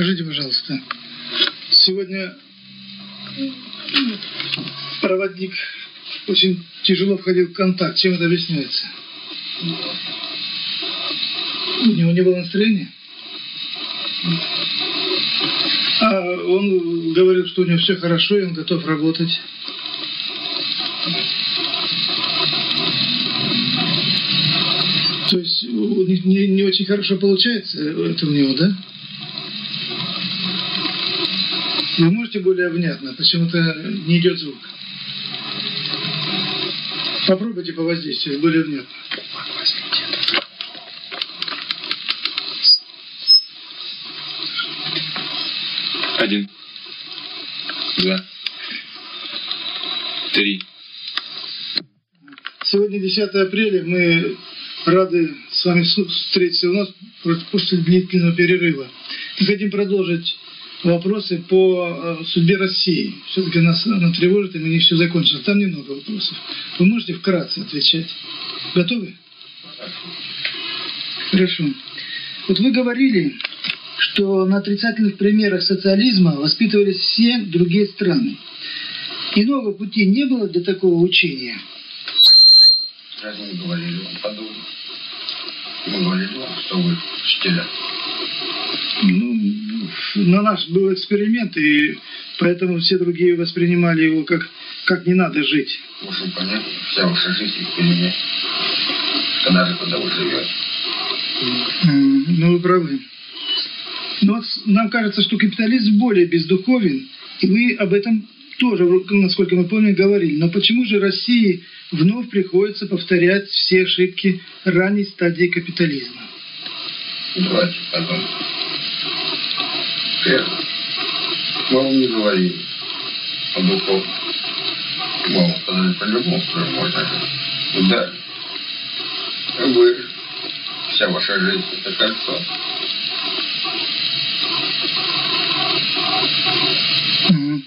Скажите, пожалуйста, сегодня проводник очень тяжело входил в контакт. Чем это объясняется? У него не было настроения? А он говорил, что у него все хорошо, и он готов работать. То есть не, не очень хорошо получается это у него, да? Вы можете более внятно? Почему-то не идет звук. Попробуйте по воздействию более внятно. Один. Два. Три. Сегодня 10 апреля. Мы рады с вами встретиться у нас после длительного перерыва. Мы хотим продолжить вопросы по э, судьбе России. Все-таки нас она тревожит, и мы не все закончили. Там немного вопросов. Вы можете вкратце отвечать? Готовы? Хорошо. Вот вы говорили, что на отрицательных примерах социализма воспитывались все другие страны. Иного пути не было для такого учения? Разве не говорили вам подобное? Мы говорили вам, что вы учителя. Ну, на наш был эксперимент, и поэтому все другие воспринимали его как, как не надо жить. Можно понять, вся ваша жизнь эксперимент. Когда же куда вы живете? Ну, вы правы. Но вот нам кажется, что капитализм более бездуховен, и вы об этом тоже, насколько мы помним, говорили. Но почему же России вновь приходится повторять все ошибки ранней стадии капитализма? Давайте подумаем. Первое. Мы вам не говорили о духовном. Мы вам сказали по-любому, что можно. Да. Вы, вся ваша жизнь, это кольцо.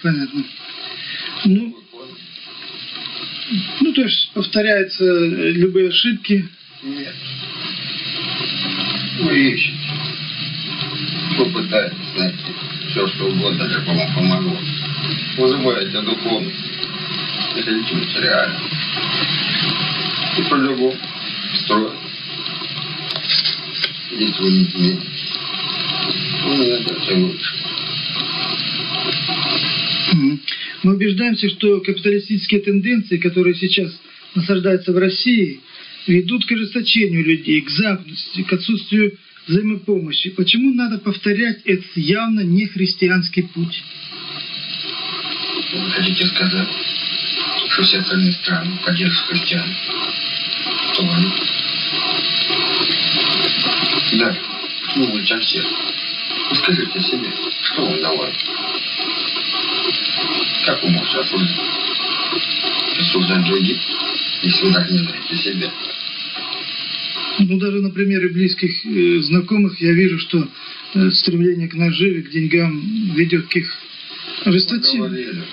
Понятно. Ну, ну, то есть повторяются любые ошибки. Нет. Вы ищете. Вы пытаетесь найти все, что угодно, бы вам помогло. Вы забываете о духовности. И хотите материально. И по-любому строить. Если вы не изменитесь, вы не найдете лучше. Мы убеждаемся, что капиталистические тенденции, которые сейчас насаждаются в России, ведут к ожесточению людей, к замкнутости, к отсутствию взаимопомощи. Почему надо повторять этот явно не христианский путь? Вы хотите сказать, что все остальные страны поддерживают христиан? Кто они? Да, ну вы чем все. Вы скажите себе, что вам давали? Как вы можете осуждать? Осуждать других, если вы так не знаете себя? Ну, даже на примере близких э, знакомых я вижу, что э, стремление к наживе, к деньгам ведет к их ожесточению.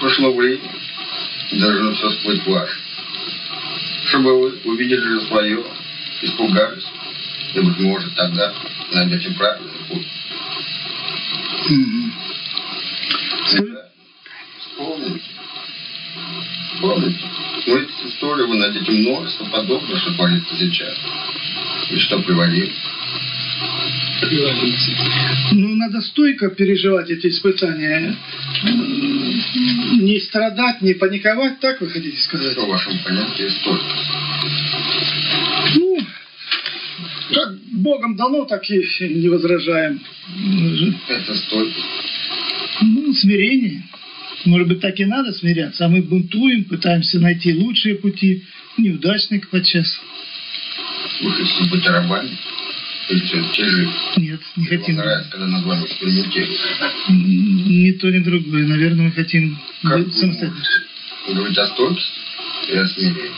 Прошло время, должно все всплыть ваше. Чтобы вы увидели же свое, испугались, и, быть может, тогда найдете правильный путь. Мгм. Всегда вспомните. Помните, этой истории вы найдете множество подобных, что творится сейчас. И что приводит. Ну, надо стойко переживать эти испытания. Не страдать, не паниковать, так вы хотите сказать? Что в вашем понятии стойкость? Ну, как Богом дано, так и не возражаем. Это стойкость. Ну, смирение. Может быть, так и надо смиряться, а мы бунтуем, пытаемся найти лучшие пути, неудачных подчас. Вы хотите быть рабами? Нет, не хотим. нравится, когда над вами экспериментируют. М, Ни то, ни другое. Наверное, мы хотим Как быть можете? Вы говорите о стойкости и о смирении.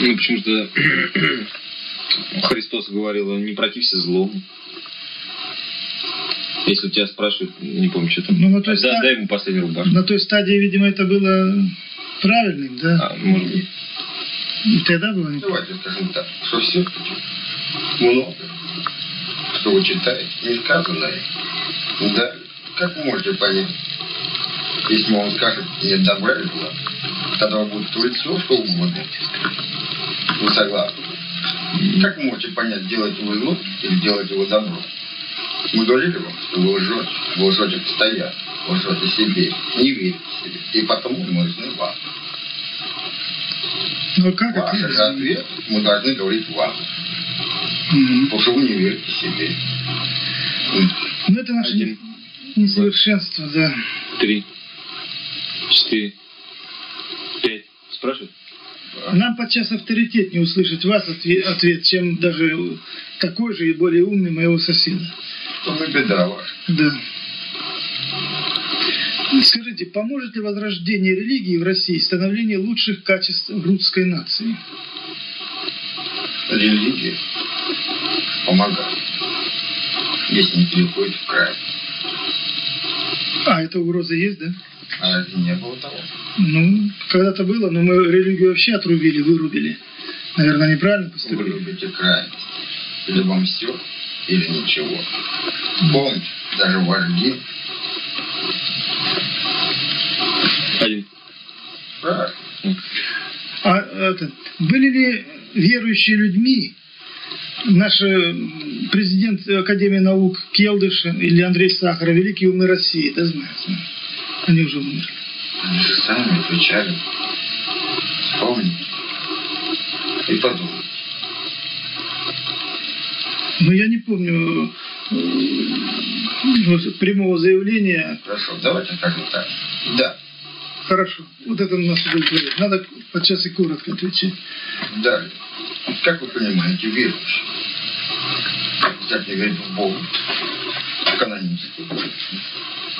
Ну, почему-то Христос говорил, не протився злому. Если у тебя спрашивают, не помню, что там. Ну, ну, то есть да, так- дай ему последнюю рубашку. На той стадии, видимо, это было правильным, да? А, может быть. И тогда было не Давайте скажем так, что все-таки Много. Что вы читаете, не сказанное. Да, как вы можете понять? Если он скажет, нет добра и зла, тогда вы будете творить все, что угодно. Вы согласны? Как вы можете понять, делать его зло или делать его добро? Мы говорили вам, что вы лжете, вы лжете постоянно, вы лжете себе, не верите себе, и потому мы нужны вам. Ну а как Ваш это? ответ мы должны говорить вам, Мгм. потому что вы не верите себе. Ну это наше Один. несовершенство, да. Три. Четыре. Пять. Спрашивай. Нам подчас авторитет не услышать вас отве- ответ, чем даже такой же и более умный моего соседа. То мы беда ваша. Да. Скажите, поможет ли возрождение религии в России становлению лучших качеств русской нации? Религия помогает, если не переходит в край. А, эта угроза есть, да? А разве не было того? Ну, когда-то было, но мы религию вообще отрубили, вырубили. Наверное, неправильно Вы поступили. любите крайность. Или вам все, или ничего. Помните, даже вожди Один. правильно. А это, были ли верующие людьми наш президент Академии наук Келдыш или Андрей Сахаров, великие умы России, да знаю. Они уже умерли. Они же сами отвечали. Вспомните. И подумайте. Но я не помню э, прямого заявления. Хорошо, давайте скажем так. Да, Хорошо, вот это нас удовлетворяет. Надо подчас и коротко отвечать. далее. Как вы понимаете, верующие? Взять не верить в Бога, каноническую.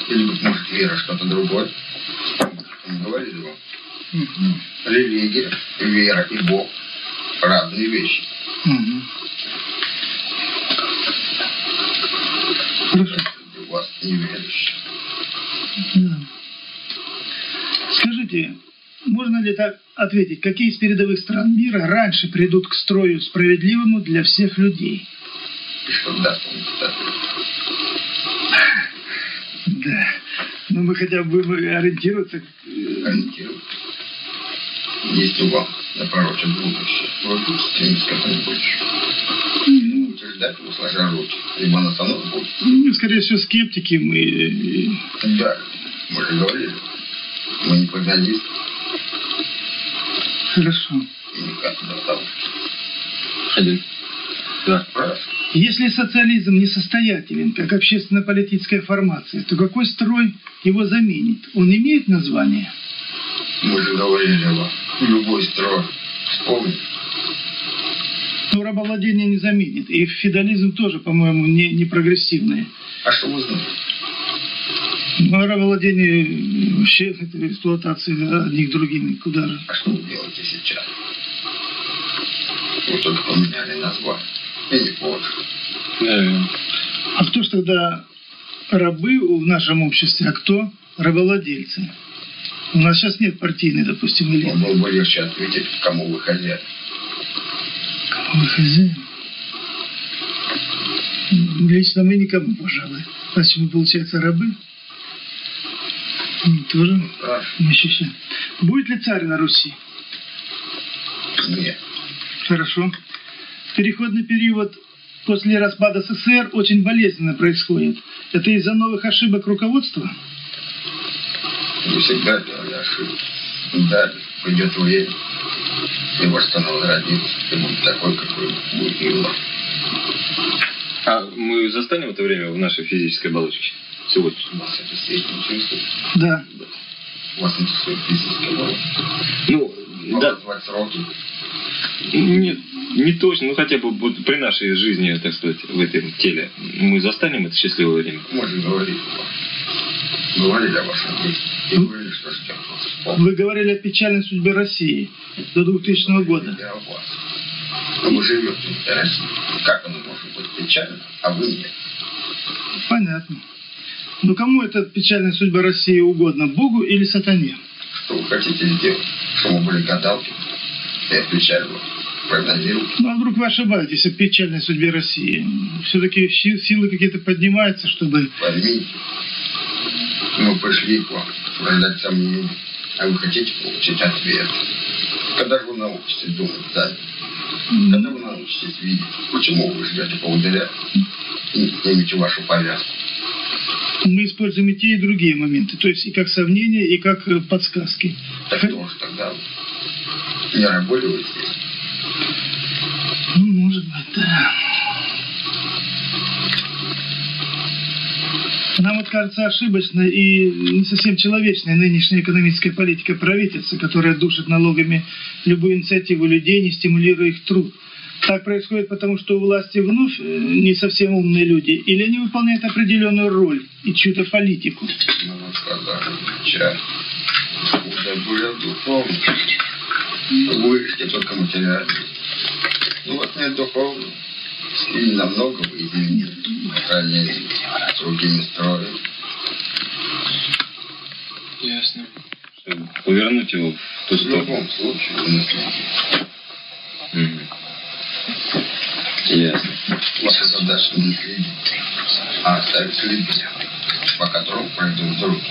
Или, быть может, вера что-то другое. Мы говорили вам. Религия, вера и Бог – разные вещи. Хорошо. У вас неверующие. Да. Скажите, можно ли так ответить, какие из передовых стран мира раньше придут к строю справедливому для всех людей? Этот ответ? Да. Ну, мы хотя бы будем ориентироваться. э, Ориентируйтесь. Если вам напророчат будущее, вы будете стремиться к этому будущему. Сложа руки. Либо оно само будет. ну, скорее всего, скептики мы. э, Да, мы же говорили. Мы не прогнозисты Хорошо. Один. Два. Правильно? Если социализм несостоятелен, как общественно-политическая формация, то какой строй его заменит? Он имеет название? Мы же говорили вам. Любой строй. Вспомните. Но рабовладение не заменит. И феодализм тоже, по-моему, не, не прогрессивный. А что вы знаете? Ну, а рабовладение э, вообще это эксплуатация одних другими. Куда же? А что вы делаете сейчас? Вы только поменяли название. И не позже. Да. А кто ж тогда рабы в нашем обществе, а кто рабовладельцы? У нас сейчас нет партийной, допустим, Вам элиты. было бы легче ответить, кому вы хозяин. Вы хозяин? Лично мы никому, пожалуй. Значит, мы, получается, рабы? М, Тоже не ощущаем. Будет ли царь на Руси? Нет. Хорошо. Переходный период после распада СССР очень болезненно происходит. Это из-за новых ошибок руководства? Вы всегда делали ошибки. Да, придет время, и ваш страна возродится, и будет такой, какой будет было. А мы застанем это время в нашей физической оболочке? Сегодня. Вас это сеть интересует. Да. Вас интересует физическая боль. Ну, Вам да. назвать сроки. Нет, не точно. Ну, хотя бы вот при нашей жизни, так сказать, в этом теле, мы застанем это счастливое время. Мы же говорили вам. Говорили о вашем жизни. И говорили, что. Вспомните. Вы говорили о печальной судьбе России до 2000 года. Я. Но вы живете России. Как оно может быть печально, а вы нет? Понятно. Но кому эта печальная судьба России угодно? Богу или сатане? Что вы хотите сделать? Что мы были гадалки? Я отвечаю вам. Ну а вдруг вы ошибаетесь о печальной судьбе России? Все-таки силы какие-то поднимаются, чтобы... Поймите, мы пришли к вам рождать сомнения, а вы хотите получить ответ. Когда же вы научитесь думать сами? Когда вы научитесь видеть, почему вы ждете поводыря и снимете вашу повязку? Мы используем и те, и другие моменты. То есть и как сомнения, и как э, подсказки. Так что же тогда? Не работали вы здесь? Ну, может быть, да. Нам вот кажется ошибочной и не совсем человечной нынешняя экономическая политика правительства, которая душит налогами любую инициативу людей, не стимулируя их труд. Так происходит потому, что у власти вновь э, не совсем умные люди, или они выполняют определенную роль и чью-то политику. Ну, вы только материально. Ну вот нет духовно. Стиль намного. Ранее с другими строем. Ясно. Чтобы повернуть его в ту В сторону. любом случае вы наследите. Ясно. Ваша задача не следить, а оставить следы, по которым пройдут другие.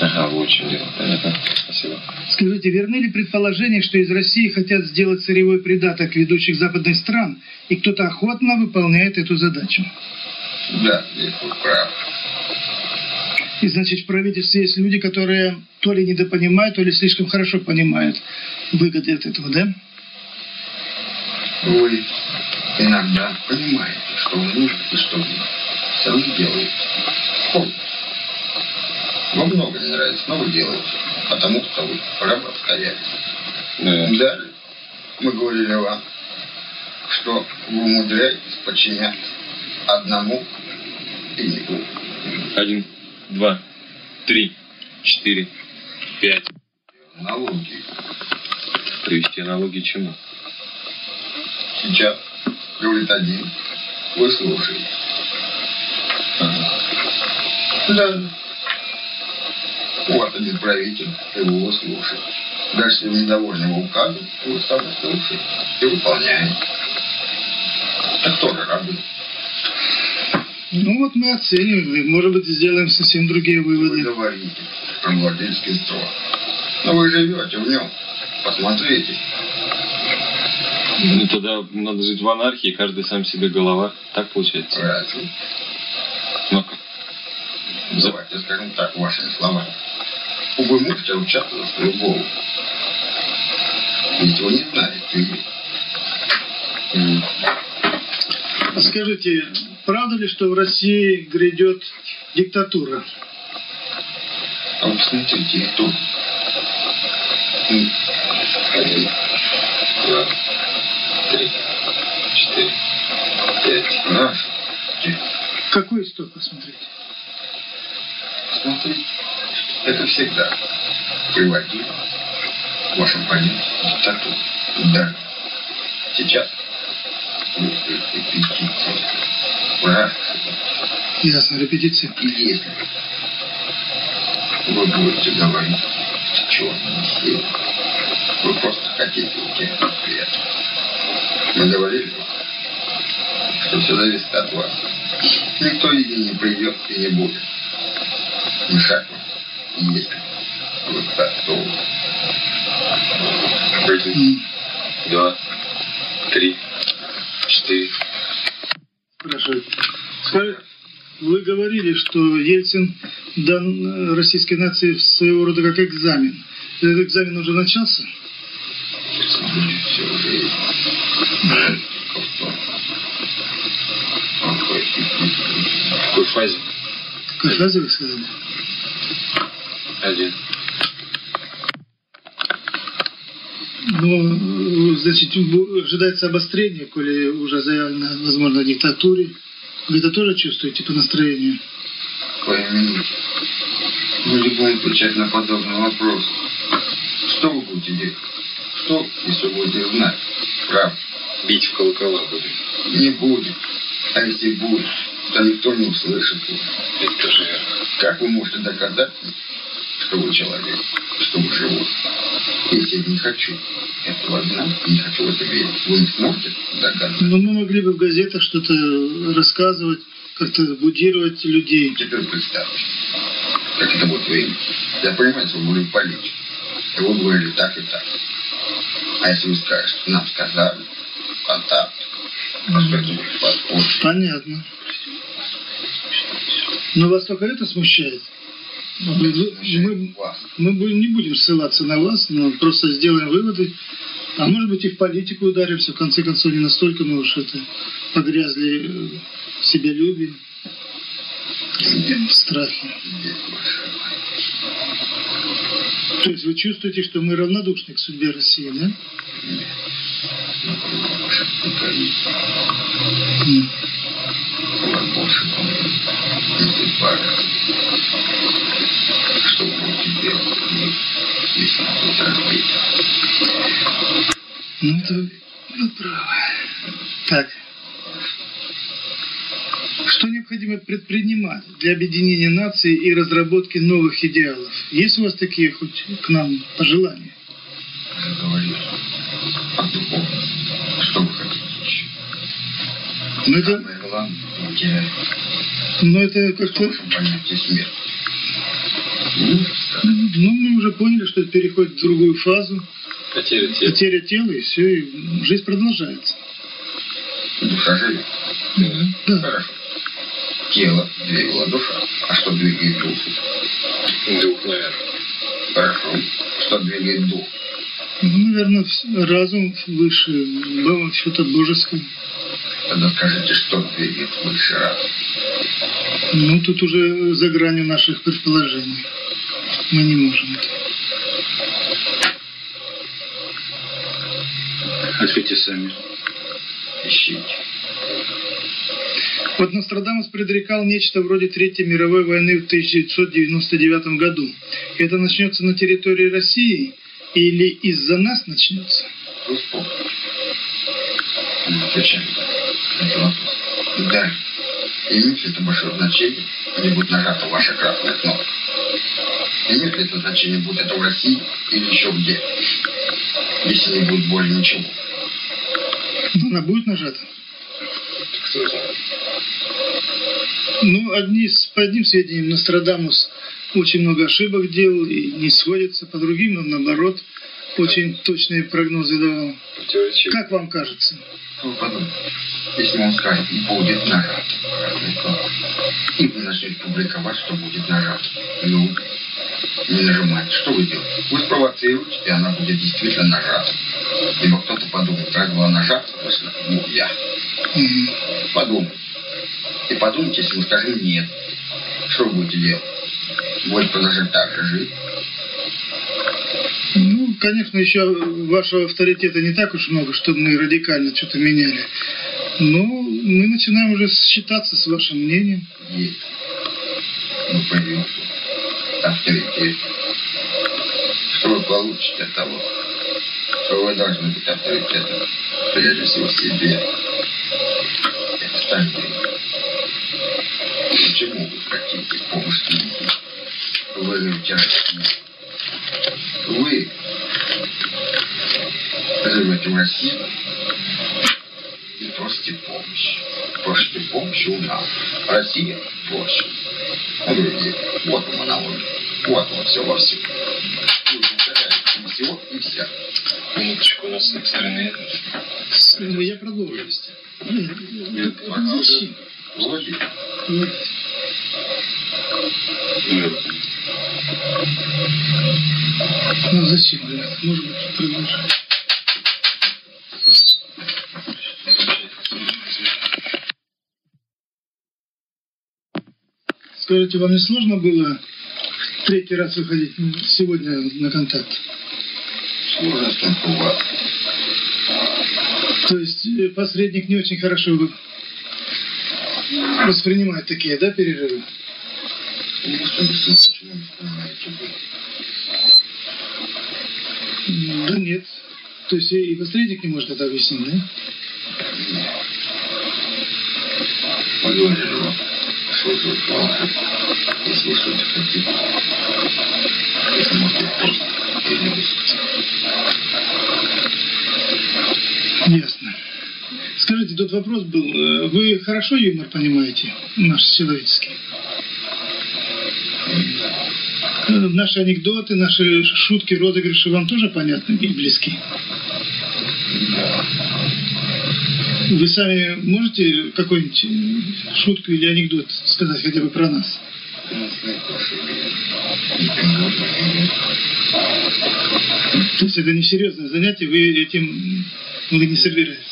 Ага, вот в чем дело. Понятно. Спасибо. Скажите, верны ли предположения, что из России хотят сделать сырьевой придаток ведущих западных стран, и кто-то охотно выполняет эту задачу? Да, здесь вы правы. И значит, в правительстве есть люди, которые то ли недопонимают, то ли слишком хорошо понимают выгоды от этого, да? Вы иногда понимаете, что вам нужно и что. Все равно делаете. Помните. Вам много не нравится, но вы делаете. Потому что вы раб стояли. Да. Далее мы говорили вам, что вы умудряетесь подчиняться одному и не двум. Один, два, три, четыре, пять. Налоги. Привести аналогии чему? Сейчас говорит один, вы слушаете. Ага. Да. Вас один правитель, и вы его слушаете. Дальше, если вы недовольны его вы сами слушаете и выполняете. Так тоже рабы. Ну вот мы оцениваем, и, может быть, сделаем совсем другие Вы выводы. говорите про владельский строй. Но вы живете в нем. Посмотрите. Ну тогда надо жить в анархии, каждый сам себе голова. Так получается? Разве? Ну, За- Давайте скажем так, вашими словами. Вы можете ручаться за свою голову. Ведь вы не знаете, м, Скажите, правда ли, что в России грядет диктатура? А вы посмотрите, кто. М, Один, два, три, четыре, пять. Наш. Какой стоп посмотреть? Посмотрите. Это всегда приводило в вашем понятии диктатуру. Да. Сейчас вы репетиции. Правильно. Ясно, репетиция. И если вы будете говорить с черной силой, вы просто хотите уйти от ответа. Мы говорили что все зависит от вас. Никто не придет и не будет мешать вам, если вы готовы. Один, два, три, четыре. Спрашивают. Скажи, вы говорили, что Ельцин дан э, российской нации своего рода как экзамен. Этот экзамен уже начался? Уже есть. Какой В какой фазе? Какой фазе вы сказали? Один. Ну, значит, ожидается обострение, коли уже заявлено, возможно, о диктатуре. Вы это тоже чувствуете по настроению? Поймите, мы не будем отвечать на подобный вопрос. Что вы будете делать? Что, если будете знать? Правда, Бить в колокола будем. не будет. А если будет, то никто не услышит его. Это тоже верно. Как вы можете доказать, что вы человек, что вы живой? Если я не хочу этого знать, не хочу в это верить, вы не сможете доказать. Но мы могли бы в газетах что-то рассказывать, как-то будировать людей. Теперь представьте, как это будет выглядеть. Я понимаю, что вы будете политик. И вы говорили так и так. А если вы скажете, нам сказали, контакт, подход? Понятно. Но вас только это смущает? Мы, мы, мы бу- не будем ссылаться на вас, но просто сделаем выводы. А может быть и в политику ударимся. В конце концов, не настолько мы уж это погрязли э, в себялюбии, в страхе. То есть вы чувствуете, что мы равнодушны к судьбе России, да? Ну, больше эгоизм. М. У Что необходимо предпринимать для объединения нации и разработки новых идеалов? Есть у вас такие хоть к нам пожелания? Я говорил о духовности. Что вы хотите еще? Ну, это, Самое главное, терять. ну, это как-то... понятие смерти? Ну, мы уже поняли, что это переходит в другую фазу. Потеря тела. Потеря тела, и все, и жизнь продолжается. душа живет. Да. Хорошо. Тело двигала душа. А что двигает душу? Дух, наверное. Хорошо. Что двигает дух? Ну, наверное, разум выше, бо- что-то божеское. Тогда скажите, что двигает высший раз? Ну, тут уже за гранью наших предположений. Мы не можем это. Откройте сами. Ищите. Вот Нострадамус предрекал нечто вроде Третьей мировой войны в 1999 году. Это начнется на территории России или из-за нас начнется? Вопрос. Да. Имеет ли это большое значение, где будет нажата ваша красная кнопка? Имеет ли это значение, будет это в России или еще где? Если не будет более ничего. Но Она будет нажата? Кто знает. Ну, одни, с- по одним сведениям, Нострадамус очень много ошибок делал и не сводится, по другим, он наоборот, очень точные прогнозы давал. Как вам кажется? Подумайте. Если он скажет, будет нажат и вы начнете публиковать, что будет нажат. Ну, не нажимайте. Что вы делаете? Вы спровоцируете, и она будет действительно нажата. Либо кто-то подумает, раз была нажата, значит, ну, я. Подумайте. И подумайте, если мы скажем нет. Что вы будете делать? Будете продолжать так же жить? Ну, конечно, еще вашего авторитета не так уж много, чтобы мы радикально что-то меняли. Но мы начинаем уже считаться с вашим мнением. Есть. Ну, появился авторитет. Что вы получите от того, что вы должны быть авторитетом, прежде всего себе и остальным. Почему помощь людей? Вы любите Россию. Вы живете в России и просите помощи. Просите помощи у нас. Россия просит. У других. Вот вам аналогия. Вот вам все во всем. Вы повторяете всего, и вся. Минуточку, у нас экстренный. Ну, Я продолжу. Нет, Зачем? Вроде. Вот. Ну, зачем? Может быть, продолжим. Скажите, вам не сложно было третий раз выходить сегодня на контакт? Сложность только у вас. То есть э, посредник не очень хорошо воспринимает такие, да, перерывы? Да нет. То есть и посредник не может это объяснить, да? Поговорил. Слушал, и слушал, Это может быть просто. Ясно. Скажите, тут вопрос был. Э, вы хорошо юмор понимаете, наш человеческий? Наши анекдоты, наши шутки, розыгрыши вам тоже понятны и близки? Вы сами можете какую-нибудь шутку или анекдот сказать хотя бы про нас? То есть это не серьезное занятие, вы этим вы не собираетесь?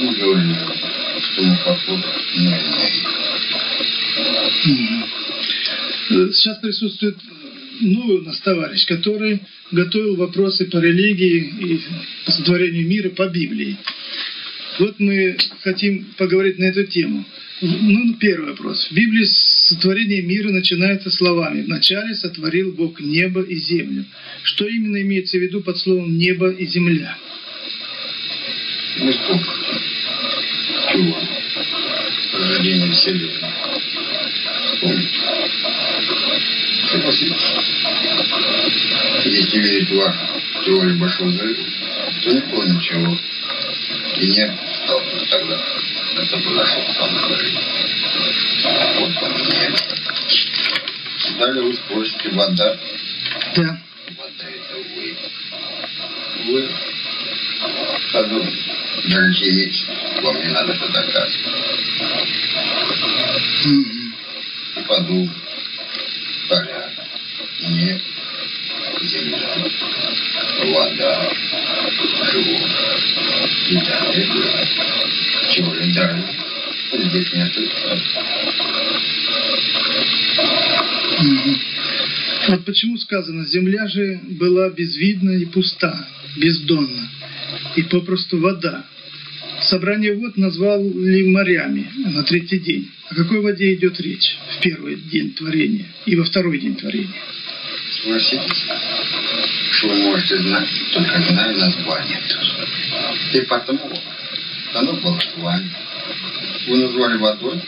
Не Мгм. Э, Сейчас присутствует новый у нас товарищ, который готовил вопросы по религии и по сотворению мира по Библии. Вот мы хотим поговорить на эту тему. Ну, первый вопрос. В Библии сотворение мира начинается словами «Вначале сотворил Бог небо и землю». Что именно имеется в виду под словом «небо» и «земля»? Чего? Рождение Вселенной. Согласитесь. Если верить в теорию Большого Взрыва, то не было ничего. И нет тогда. Это произошел сам взрыв. Вот там небо. Далее вы спросите, вода. Да. Вода это вы. Вы. Подумайте. Даже химически вам не надо это доказывать. Мгм. И подумай. Поля. Небо. Земля. Вода. Далее вы. Чего далее? Здесь нет Мгм. Вот почему сказано, земля же была безвидна и пуста, бездонна, и попросту вода. Собрание вод назвали морями на третий день. О какой воде идет речь в первый день творения и во второй день творения? Согласитесь, что вы можете знать, только зная название. И потому оно было с вами. Вы назвали водой,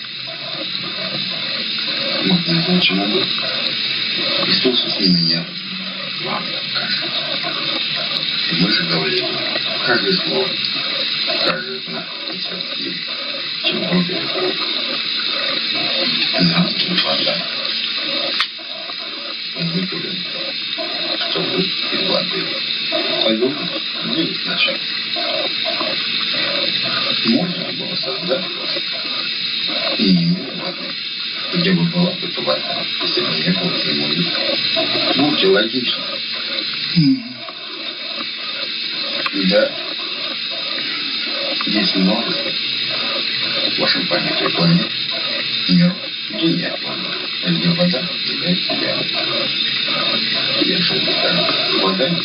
можно назвать чем угодно. И слушайте меня, вам расскажет. И мы же говорим, каждое слово, каждый знак и чем Бог или Бог. Нас не. Выкурен, что вы из воды. Подумайте, где изначально. Можно было создать и не имело воды. Где бы была бы вода, если бы не было земли? Будьте логичны. Да. Есть множество в вашем понятии планет, миров, где нет воды, а где вода является реальностью. Я что не скажу, вода не.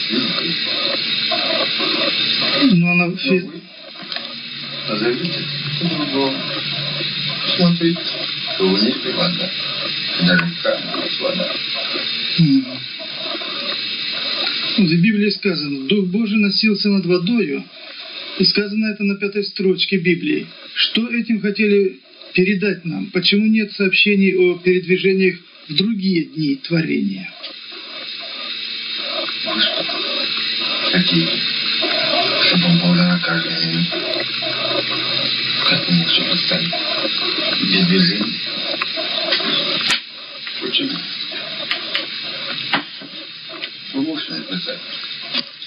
Но она вы назовите по-другому. Смотрите, что небе вода, и даже в камне есть вода. В Библии сказано, Дух Божий носился над водою, и сказано это на пятой строчке Библии. Что этим хотели передать нам? Почему нет сообщений о передвижениях в другие дни творения? Хотите, чтобы он был на каждой минуте? Как вы можете представить? Без движения? Почему? Вы можете написать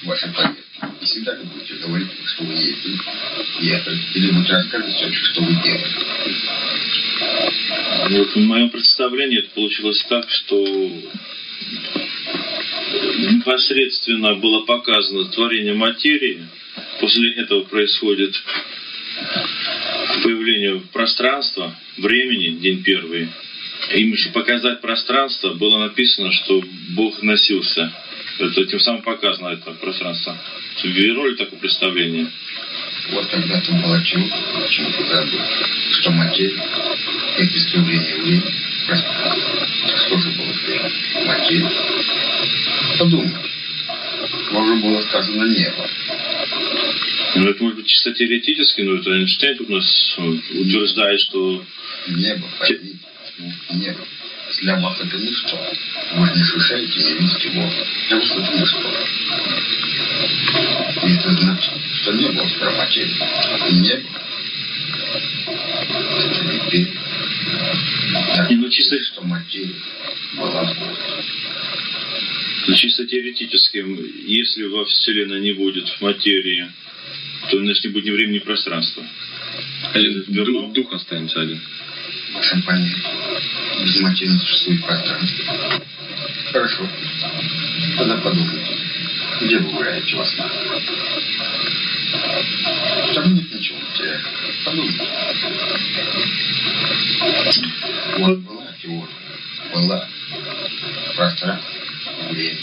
ваши поездки и всегда ли будете говорить, что вы ездили, ехали, или будете рассказывать все, что вы делали. Вот в моем представлении это получилось так, что непосредственно было показано творение материи. После этого происходит появление пространства, времени, день первый. Им еще показать пространство, было написано, что Бог носился. Это тем самым показано это пространство. Вернули такое представление? Вот когда-то было чудо, почему ты забыл, что материя, как искривление времени, пространства. Что же было? Материя. Подумайте. Может было сказано небо. Ну, это может быть чисто теоретически, но это Эйнштейн у нас э, утверждает, что Небо, поймите. Небо. Для вас это ничто. Вы не слышите, не видите вас это ничто. И это значит, что не было справочей. Не было. Это теперь. Я Ну, чисто- что материя была. Но чисто теоретически, если во Вселенной не будет материи, то значит не будет ни времени, ни пространства. Верно? Дух, дух останется один. В вашем не существует пространства. Хорошо. Тогда подумайте. Где вы гуляете во снах? Там нет ничего материального. Подумайте. Вот была теория. Была. Пространство. Время.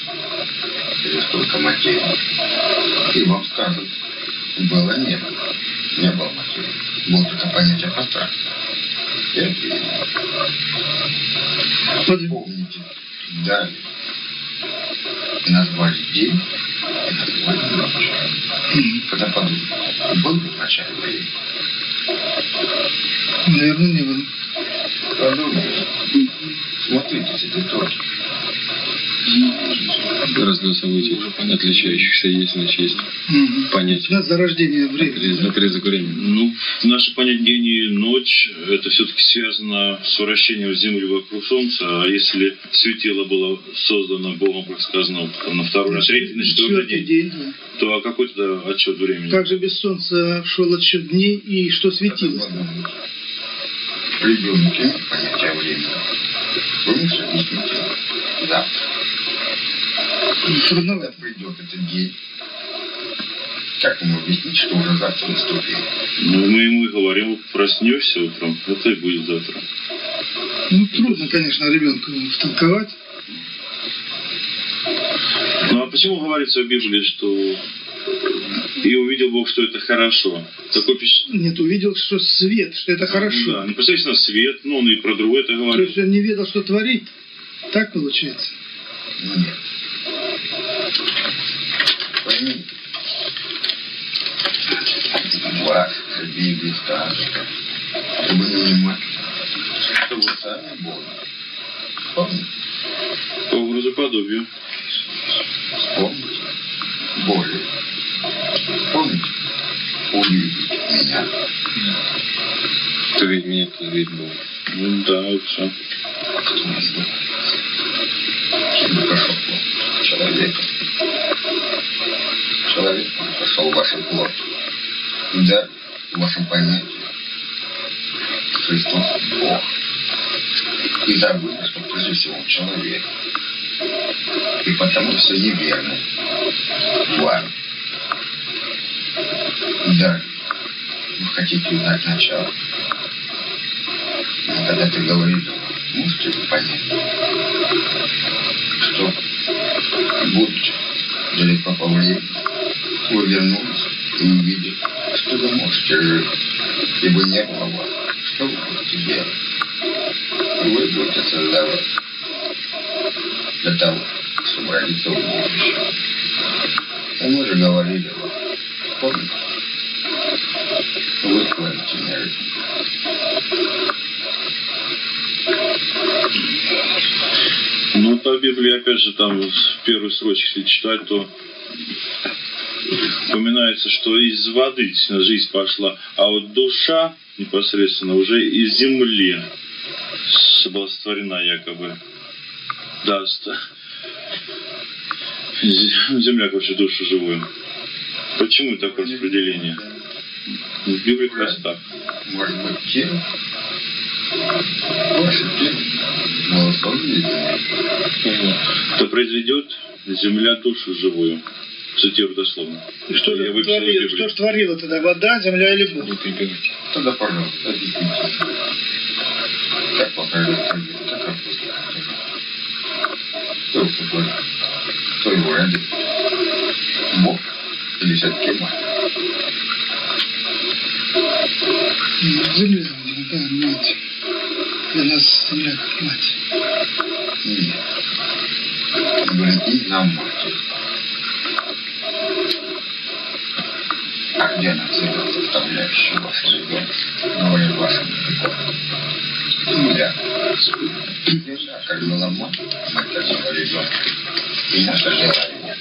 Через столько материи. И вам скажут, было не было. Не было материи. Было только понятие пространства. И время. Под- Помните, дали. И назвали день, и назвали ночь. Когда подумали, был ли в начале времени? Наверное, не было. Подумайте. Смотрите себе точки. Разные события, отличающихся есть, значит, есть Мгм. понятие. Да, зарождение времени. Отрез- Отрезок времени. Ну, наше понятие день и ночь, это все-таки связано с вращением Земли вокруг Солнца. А если светило было создано Богом, как сказано, там, на второй, на третий, на четвертый Четвертый день, день. да. то а какой тогда отчет времени? Как же без солнца шел отсчет дней и что светилось? Имеет понятие времени. Вы можете объяснить ему завтра. Когда Трудновато. придет этот день, как ему объяснить, что уже завтра наступил? Ну, мы ему и говорим, проснешься утром, это и будет завтра. Ну, трудно, конечно, ребенку втолковать. Ну, а почему говорится в Библии, что и увидел Бог, что это хорошо? Такое впечатление. Нет, увидел, что свет, что это Ну, хорошо. да, непосредственно свет, ну, он и про другое это То говорит. есть он не ведал, что творит. Так получается. Нет. Поймите. Ваша Библия скажет, чтобы не понимать, что вы сами Бог. Помните? По образу подобию. Вспомните. Более. Помните? Увидеть меня. Кто видит меня, кто видит Бога. Ну, да, вот все. А кто нас был? Кем бы пошел плод? Человеком. Человек пошел в вашем плод. Да, в вашем понятии. Христос Бог. И забыли, что прежде всего он человек. И потому все неверно. Вам. Да, вы хотите узнать начало. Но когда ты говоришь, можете вы понять, что будучи далеко по времени, вы вернулись и увидели, что вы можете жить, ибо не было вас. Что вы будете делать? Вы будете создавать для того, чтобы родиться в будущем. И мы же говорили вам, помните? Вы творите мир. Ну, по Библии, опять же, там в первой строчке, если читать, то упоминается, что из воды жизнь пошла, а вот душа непосредственно уже из земли была якобы. Да, земля, короче, душу живую. Почему такое распределение? В Библии как раз так. Земли. Кто произведет земля душу живую. Цитирую дословно. И что, же творило, что творило тогда? Вода, земля или Бог? Тогда, пожалуйста, объясните. Как так как. Кто его сотворил? Кто его родил? Бог или все-таки мать? Земля, да, мать. Для нас земля как мать. Нет. О матери. А где она взяла составляющую вашего ребенка? Говоря вашим языком. Земля. Земля кормила мать, мать кормила ребенка. И наша жила нет.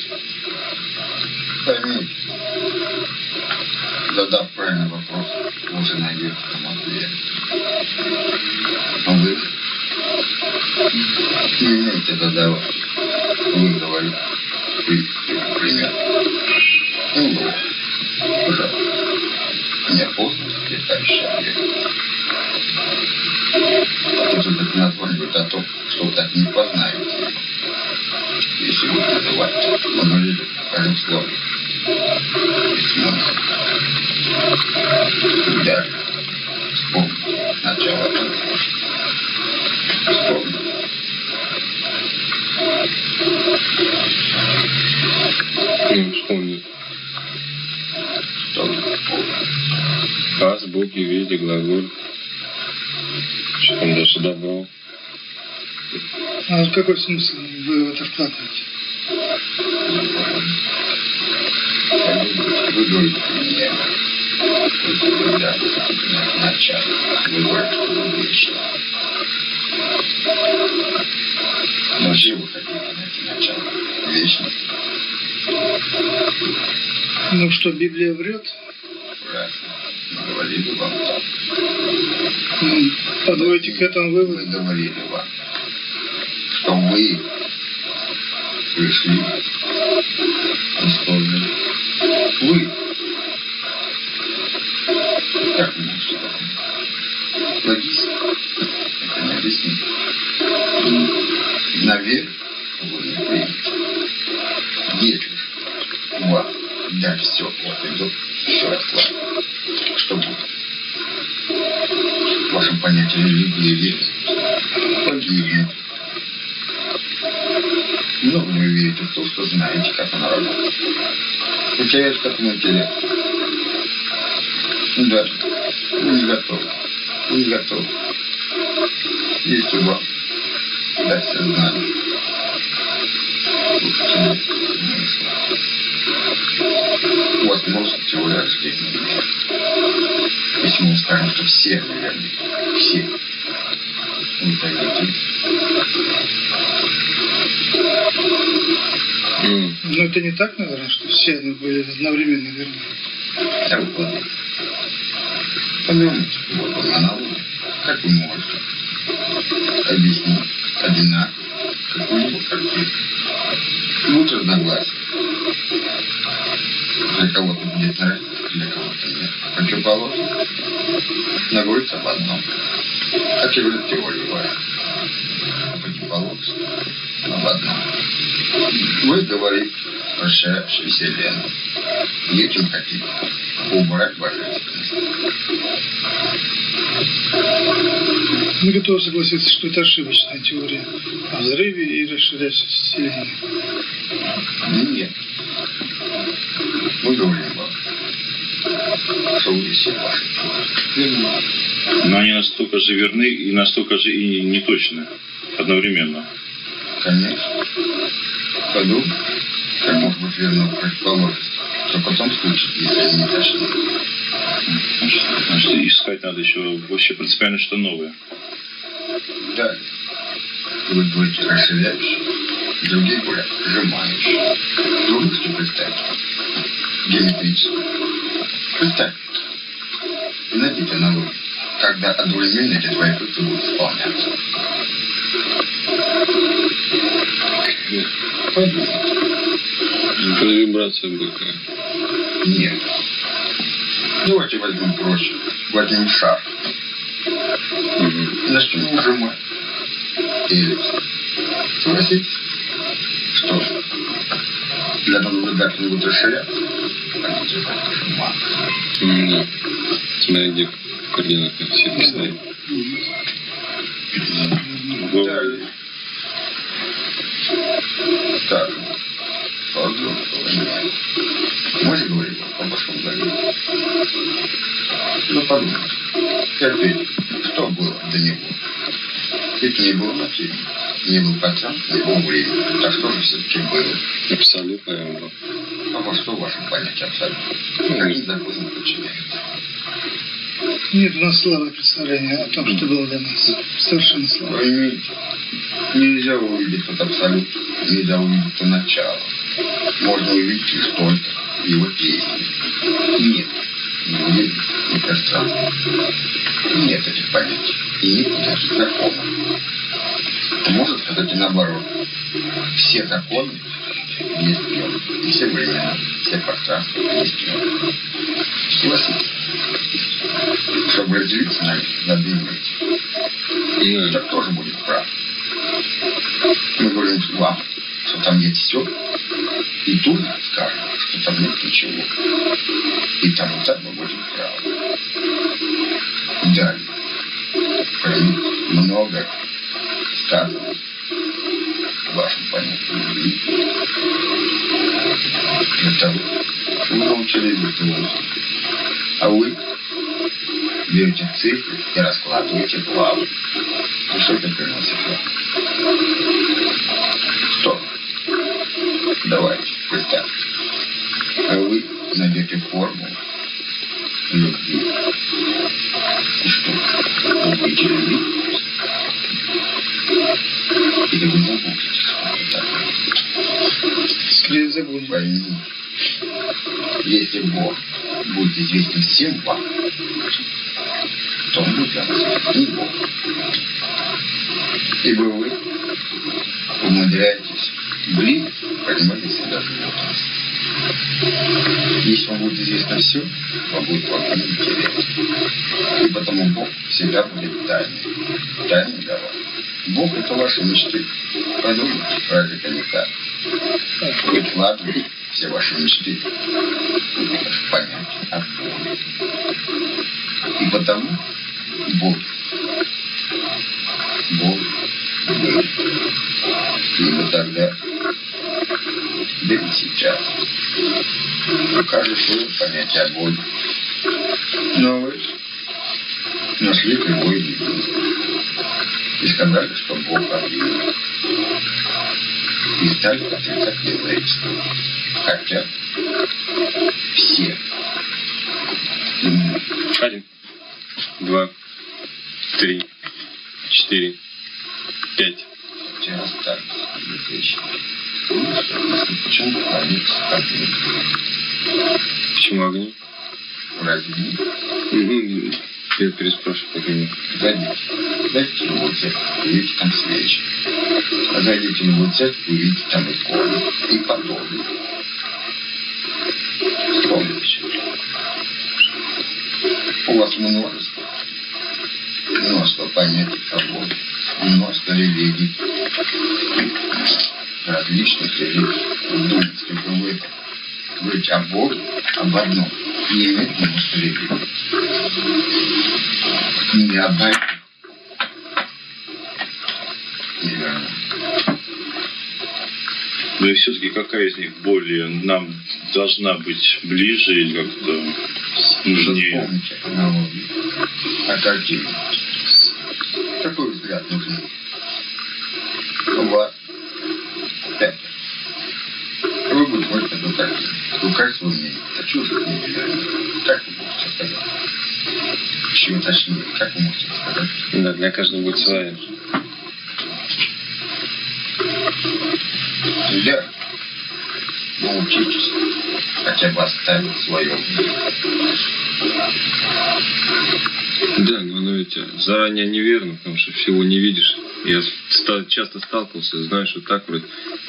Поймите, задав правильный вопрос, уже найдете там ответ. Но вы не умеете задавать. Вы говорите, вы, пример. Ну, вот, пожалуйста, не опознанный летающий объект. Тут этот название говорит о том, что вы так не познаете. Если вы называете, вы говорили о условиях. Да. Вспомни начало конца. Вспомни. Ну, вспомни. Вспомнили? Аз, Бог, и виде, глаголь. Что там дальше добавил? А какой смысл вы в это вкладываете? Всегда хотите знать начало, вы вечны. Но вы хотите найти начало? Вечность. Ну что, Библия врет? Мы говорили вам так. Ну, подводите к этому Мы вывод. говорили вам, что вы пришли Тонны. Вы. Как можете так думать? Логично. Это не объяснить. Наверх вы не примете. Если же вам дать все от и до, все от славы, что будет? В вашем понятии религии и веры погибнет. Но вы верите в то, что знаете, как она работает. Потеряете к этому интеллект. Да, вы не готовы. Вы не готовы. Если вам дать. У вас мозг мира. Если мы скажем, что все неверны, все, вы поймете, М, Но это не так, наверное, что все были одновременно верны. как угодно. Подумайте, вот он монолог. Как вы можете объяснить одинаково какую-либо картину? Будут разногласия. Для кого-то будет нравиться, для кого-то нет. Противоположно. Но говорится об одном. Как и говорит теория ваша. Противоположно. Об одном. Вы говорите о расширяющей вселенной. И этим хотите убрать божественность. Согласиться, что это ошибочная теория о взрыве и расширяющейся вселенной. Нет. Мы говорим ваши верны. Но они настолько же верны и настолько же и неточны одновременно. Конечно. Подумай, как может быть верно противоположность. Только в том случае, если они не точны. Значит, значит, искать надо еще вообще принципиально что новое. Далее. Вы говорите расширяющие, другие говорят сжимающие. Вы можете представить геометрически. Представьте. Найдите аналогию, когда одновременно эти два эффекта будут исполняться. Это вибрация какая. Нет. Давайте возьмем проще. Возьмем шар. Мгм. И начнем нажимать. Эллипс. Согласитесь? Что? Для сжиматься. М, Да. Смотри, где координаты все поставить. Далее. Скажем, подростковое Мы же говорим о большом завете. Ну, подумайте. И ответьте, Ведь не было материи, не был пространства, не было времени. Так что же все-таки было? Абсолютно я был. А во что ваше понятие абсолютно? Каким законам подчиняется? Нет у нас слабое представление о том, что было для нас. Совершенно слабое. Поймите, нельзя увидеть тот абсолют, нельзя увидеть то начало. Можно увидеть лишь только его песни. Нет, время и пространство. Нет этих понятий и нет никаких законов. Можно сказать и наоборот. Все законы есть. И все времена, все пространства есть нем. Согласитесь? Чтобы разделиться на, на две Да. так тоже будет прав. Мы говорим вам, что там есть все, и тут скажем, что там нет ничего. И там вот так мы будем правы. Далее. Про них много сказано в вашем понятии любви. Для того, чтобы вы научились думать. А вы берете цифры и раскладываете главы. И что это приносит вам? Что? Давайте, представьте. А вы найдете формулу любви. И что? Вы будете любить? Или вы забудете, что это такое? Скорее забудем. Поймите, если Бог будет известен всем вам, то Он будет для вас не Бог. Ибо вы умудряетесь блин, понимаете себя животность. Если вам будет известно все, вам будет просто неинтересно. И потому Бог всегда будет тайный. Тайный для вас. Бог это ваши мечты. Разве это не так? Вы вкладываете все ваши мечты в понятие от Бога. И потому Бог, Бог вы. Ибо тогда, да и сейчас, у каждого свое понятие о Боге. Но вы нашли прямое единство и сказали, что Бог один. И стали отрицать язычество. Хотя все Один, два, три, четыре, пять. язычники. Если почему поклониться огню? Почему огню? Разве не? Я переспрашиваю, почему. Зайдите. Зайдите в любую церковь, увидите там свечи. А зайдите в любую церковь, увидите там иконы и подобные. Вспомните. У вас множество, множество понятий Боге, множество религий, различных религий. Думайте в этом. Говорить о Боге, об одном, не иметь множество религий. Не об этом. Неверно. Ну и все-таки какая из них более нам должна быть ближе или как-то нужнее? Вспомните аналогию. О картине. Какой взгляд нужен? У вас пять. Вы будете смотреть эту картину. У каждого мнение. А чего же это неверно? Как вы можете сказать? Чего точнее? Как вы можете сказать? Да, для каждого будет своя. Да. Научитесь хотя бы оставить свое. Да, но оно ведь заранее неверно, потому что всего не видишь. Я часто сталкивался, знаю, что так вроде.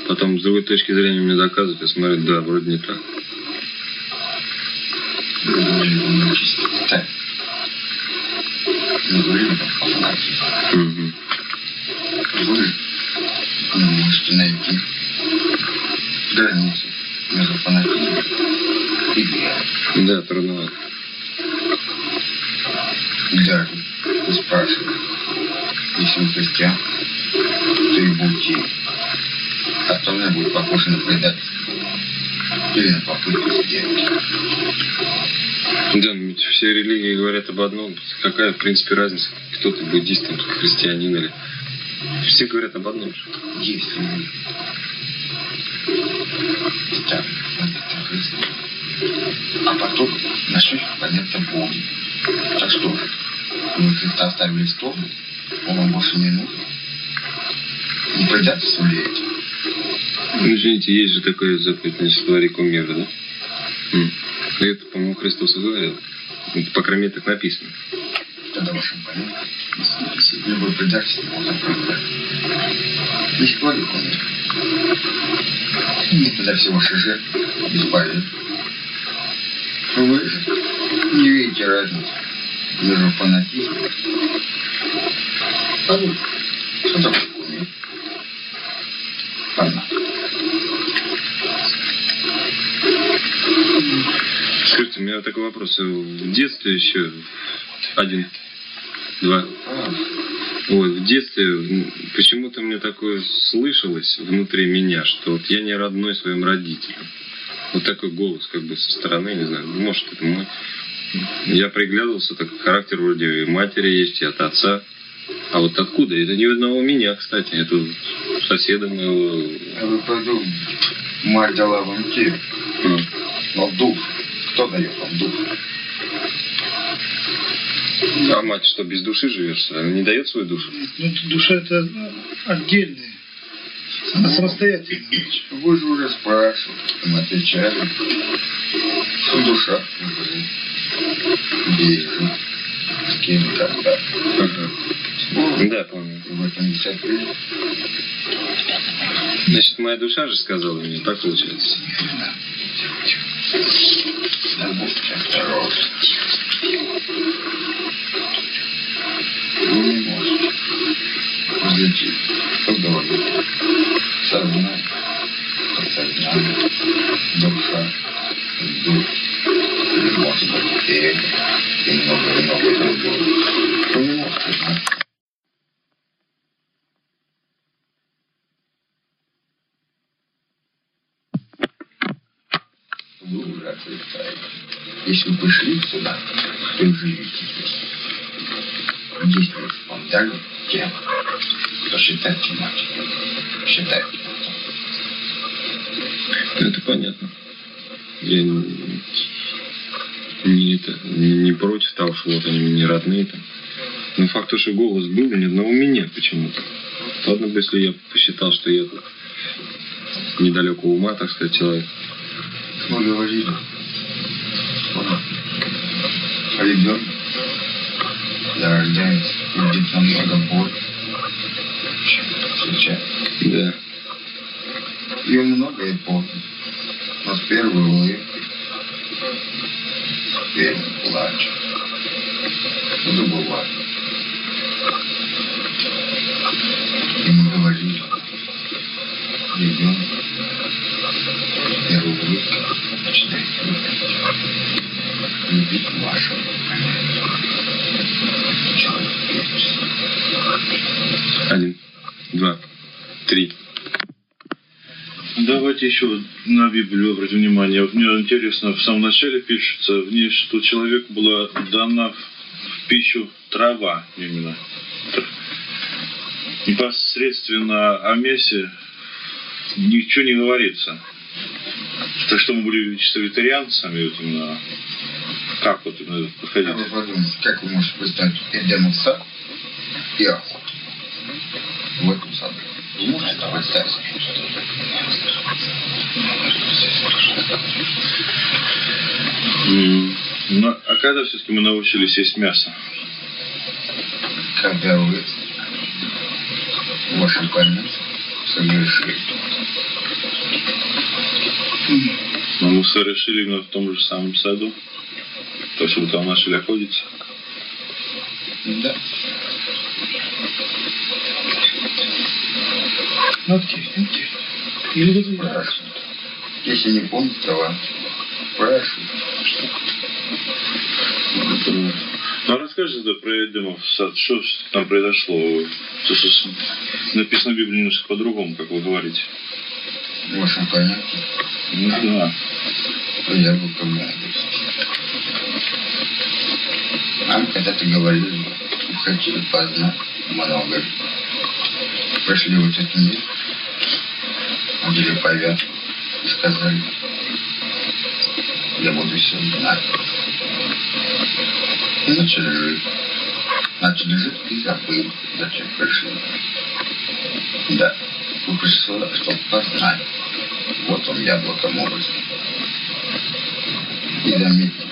Потом с другой точки зрения мне доказывают, я смотрю, да, вроде не так. Мгм. вы можете найти границу между фанатизмом и верой. Да, трудновато. Вы спрашиваете, если вы христиан, то и будьте им. Остальное будет похоже на предательство или на попытку сделать. Да, но ведь все религии говорят об одном. Какая, в принципе, разница, кто ты, буддист, там, христианин или... Все говорят об одном же. Понятие Христа, а потом начнете понятие Бога, так что вы Христа оставили в сторону, он вам больше не нужен. Не ли это? Ну, извините, есть же такое заповедь, не сотвори кумира, да? М. И это, по-моему, Христос и говорил. Ну, По крайней мере, так написано. Тогда вашим понятно. Любой предательство можно оправдать. Есть человек умер. И тогда все ваши жертвы бесполезны. Вы же не видите разницы между фанатизмом. А вы что такое умер? Фанат. Скажите, у меня такой вопрос. В детстве еще один, два. Ой, в детстве почему-то мне такое слышалось внутри меня, что вот я не родной своим родителям. Вот такой голос как бы со стороны, не знаю, может это мой. Я приглядывался, так характер вроде и матери есть, и от отца. А вот откуда? Это не одного у меня, кстати. Это у соседа моего. а вы подумайте. Мать дала вам тело, Ну, но дух. Кто дает вам дух? А мать что, без души ли? Она не дает свою душу? Ну, душа это отдельная. Она самостоятельная. Вы же уже спрашивали, мы отвечали. Душа жить, с кем. Вспомните, Да, помню. в этом и секрет. Значит, моя душа же сказала мне, так получается. Да будьте осторожны. Вы не можете различить, что говорит сознание, подсознание, душа, Если вы пришли сюда, то и живите здесь. Действует спонтанно тем, кто считает тематикой. Считает. Это понятно. Я не, это, не, против того, что вот они мне не родные там. Но факт, то, что голос был, ни одного меня почему-то. Ладно бы, если я посчитал, что я тут недалекого ума, так сказать, человек. Мы говорили. А ребенок, когда рождается, видит намного боль, чем сейчас. Да. И он многое помнит. Но первой улыбкой, с первым плачем. Давайте еще на Библию обратим внимание. Мне интересно, в самом начале пишется в ней, что человеку была дана в пищу трава именно. Непосредственно о мясе ничего не говорится. Так что мы были чисто вегетарианцами, вот именно, как вот именно подходить? вы подумайте, как вы можете представить Эдемов сад и охоту в этом саду? Вы можете это представить? М, ну, а когда все-таки мы научились есть мясо? Когда вы в вашем памяти совершили Но мы совершили именно в том же самом саду. То есть вы там начали охотиться. Да. Ну, ну, где? Или вот Спрашивают. Если не помните, то спрашивают. Ну, а расскажи тогда про Эдемов сад. Что там произошло? То, что написано в Библии немножко по-другому, как вы говорите. В вашем понятии Ну да. яблоко молодости. Нам когда-то говорили, что хотели познать много. Пришли вот мир, надели повязку и сказали, я буду все знать. И начали жить. Начали жить и забыли, зачем пришли. Да, вы пришли сюда, чтобы познать. Вот он, яблоко молодости. И заметьте,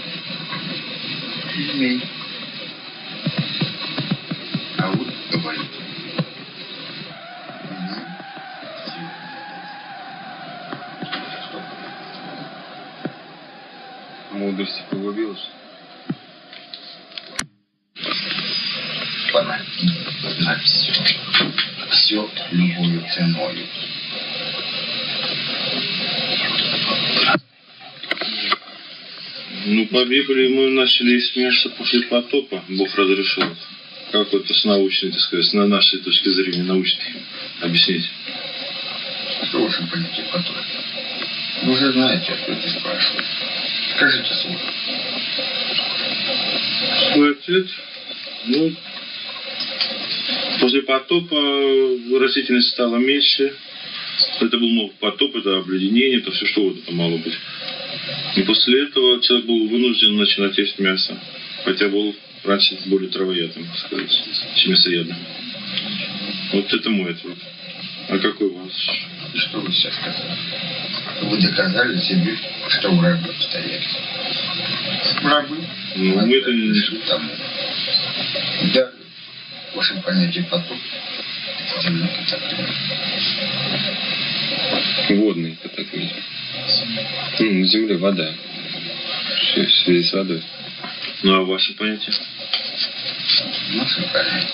змей. Мудрости погубилась. Фанатик знать все. Все любую ценою. Ну, по Библии мы начали смеяться после потопа. Бог разрешил. Как это с научной, так сказать, на нашей точки зрения научной объяснить? Что ваше понятие потом? Вы уже знаете, что это спрашивает. Скажите. Свой ответ? Ну, после потопа растительность стала меньше. Это был мог потоп, это обледенение, это все, что вот это мало быть. И после этого человек был вынужден начинать есть мясо. Хотя был раньше более травоядным, сказать, чем мясоядным. Вот это мой ответ. А какой ваш? И что вы сейчас сказали? Вы доказали себе, что вы рабы обстоятельств. Рабы. Ну, мы это не- тому. Да, ваше понятие потом. Это земной катаклизм. Водный катаклизм. Ну, на земле вода. Все в связи с водой. Ну, а ваше понятие? Наше понятие.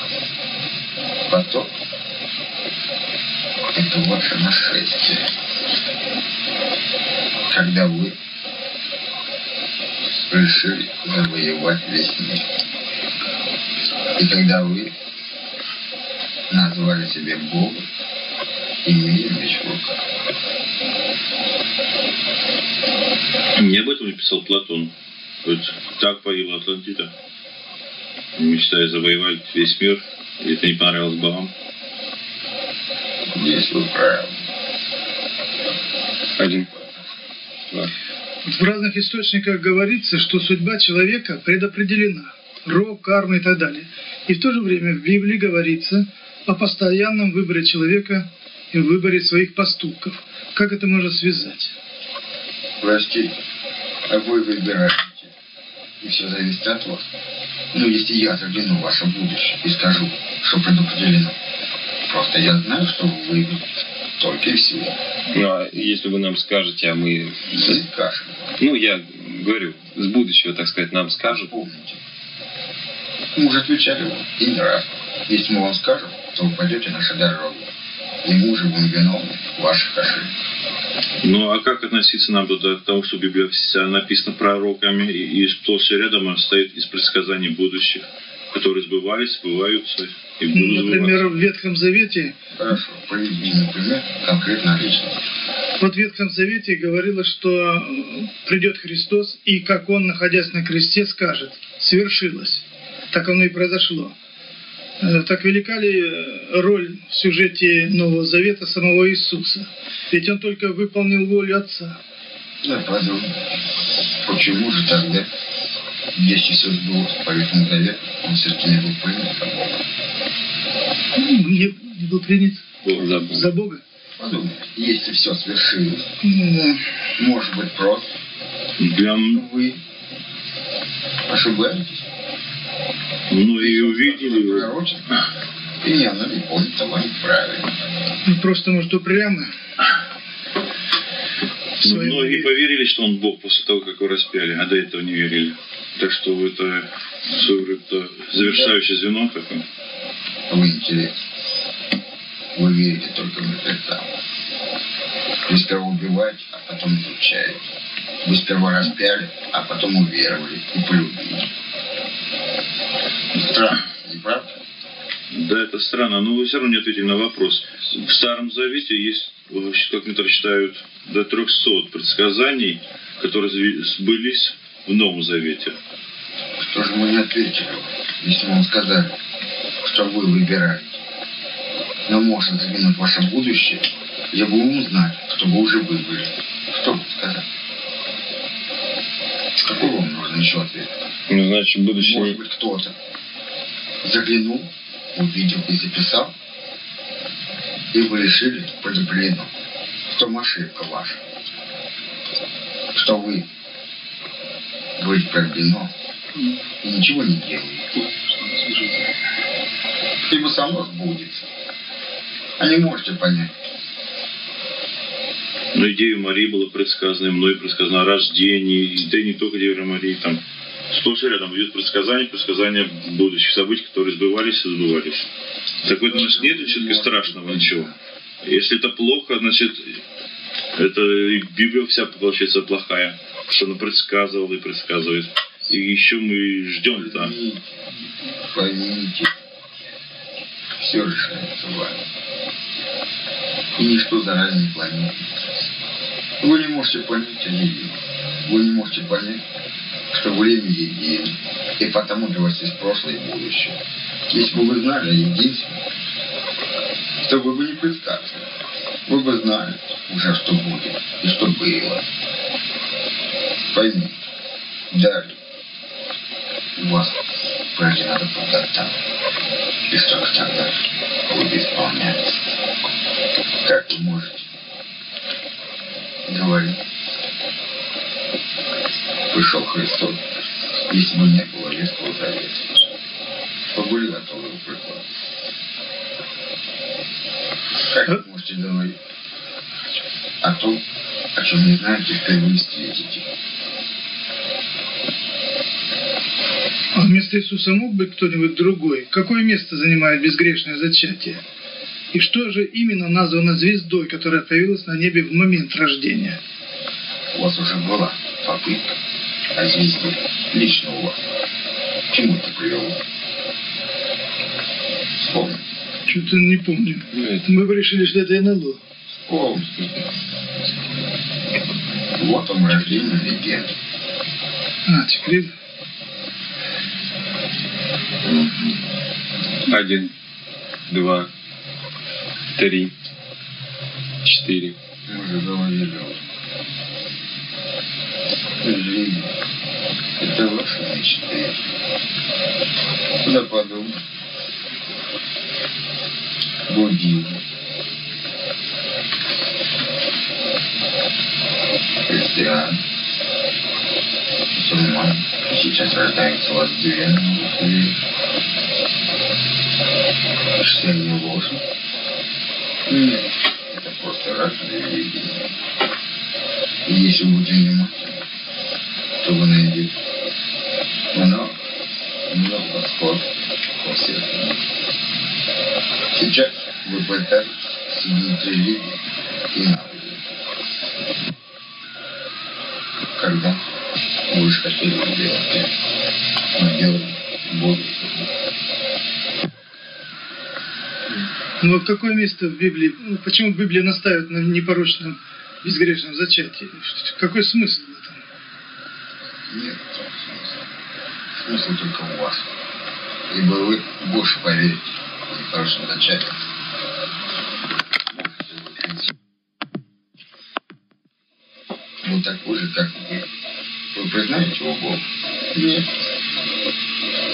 Потоп. Это ваше нашествие. Когда вы решили завоевать весь мир. И когда вы назвали себя Богом, имея меч в руках. Не об этом писал Платон? Вот так погибла Атлантида, мечтая завоевать весь мир, и это не понравилось богам. Вы правы. Один. Два. В разных источниках говорится, что судьба человека предопределена. Рок, карма и так далее. И в то же время в Библии говорится о постоянном выборе человека и выборе своих поступков. Как это можно связать? Простите, а вы выбираете. И все зависит от вас. Ну, если я в ваше будущее и скажу, что предопределено, просто я знаю, что вы. Только и всего. Ну, а если вы нам скажете, а мы... Скажем. Ну, я говорю, с будущего, так сказать, нам скажут. Помните. Мы уже отвечали вам. И не раз. Если мы вам скажем, то вы пойдете нашей дорогой. И мы уже будем виновны в ваших ошибках. Ну, а как относиться нам до того, что Библия вся написана пророками, и, и сплошь и рядом стоит из предсказаний будущих, которые сбывались, сбываются и будут Ну, Например, сбываться? в Ветхом Завете, Хорошо. Приведите, например, конкретно личность. вот в Ветхом Завете говорилось, что придет Христос, и как Он, находясь на кресте, скажет, свершилось. Так оно и произошло. Э, Так велика ли э, роль в сюжете Нового Завета самого Иисуса? Ведь Он только выполнил волю Отца. Да, подумай. Почему же тогда, если все сбылось по Ветхому Завету, он все-таки не был принят Богом? Ну, Не, не был принят За за Бога. Подумай, если все свершилось, Да. может быть просто Для м- вы ошибаетесь, многие увидели, пророчество, и оно не понято вами правильно. Ну, Просто, может, упрямы. Ну, Своим- многие поверили, что он Бог после того, как его распяли, а до этого не верили. Так что это, рода завершающее звено такое. Вы интересны. Вы верите только в мертвецам. Вы сперва убиваете, а потом изучаете. Вы сперва распяли, а потом уверовали и полюбили. Странно, не правда? Да, это странно, но вы все равно не ответили на вопрос. В Старом Завете есть, как некоторые считают, до 300 предсказаний, которые сбылись в Новом Завете. Что же мы не ответили, если вам сказали, что вы выбираете? Но можно заглянуть в ваше будущее, и будем узнать, кто вы уже выбрали. Что вы сказать? Какой вам нужен еще ответ? Ну, значит, будущее... Может быть, кто-то заглянул, увидел и записал, и вы решили предопределено, в том ошибка ваша, что вы говорите про вино, и ничего не делает. Ибо само сбудется. А не можете понять. Но идея Марии была предсказана, мной предсказано о рождении, да и не только Девы Марии, там и рядом идет предсказание, предсказание будущих событий, которые сбывались и сбывались. Так вот, значит, нет все-таки страшного ничего. Если это плохо, значит, это и Библия вся, получается, плохая, что она предсказывала и предсказывает. И еще мы ждем да. Поймите, все решается вами. И ничто заранее не планируется. Вы не можете понять ее. Вы не можете понять, что время едино, и потому для вас есть прошлое и будущее. Если бы вы знали о единстве, то вы бы не предсказывали. Вы бы знали уже, что будет и что было. Поймите, далее у вас прежде надо подготовить. И только тогда будет исполняться. Как вы можете говорить? Пришел Христос, если бы не было Ветхого Завета. Вы были готовы его приход? Как вы можете говорить о том, о чем не знаете, впервые встретите? А вместо Иисуса мог быть кто-нибудь другой? Какое место занимает безгрешное зачатие? И что же именно названо звездой, которая появилась на небе в момент рождения? У вас уже была попытка звезде лично у вас. К чему это привело? Вспомните. Что-то не помню. Ну, Мы бы решили, что это НЛО. Вспомните. Вот он рождение легенды. А, теперь... Один, два, три, четыре. Мы же говорили уже. Жизнь. Это ваши мечты. Куда подумать? Буддизм. Христиан. Мусульман. Сейчас рождаются у вас новых веры. Что не ложь? Нет. Это просто разные видения. И если будете внимательны, то вы найдете много, много сходств во всех них. Сейчас вы пытаетесь соединить религию и науку. Когда же хотели сделать это, мы делаем будущее. Но какое место в Библии... ну, Почему Библия настаивает на непорочном безгрешном зачатии? Какой смысл в? Нет в том смысла. Смысл только у вас. Ибо вы больше поверите в непорочное зачатие. Вот такой же, как вы. Вы признаете его Бога? Нет.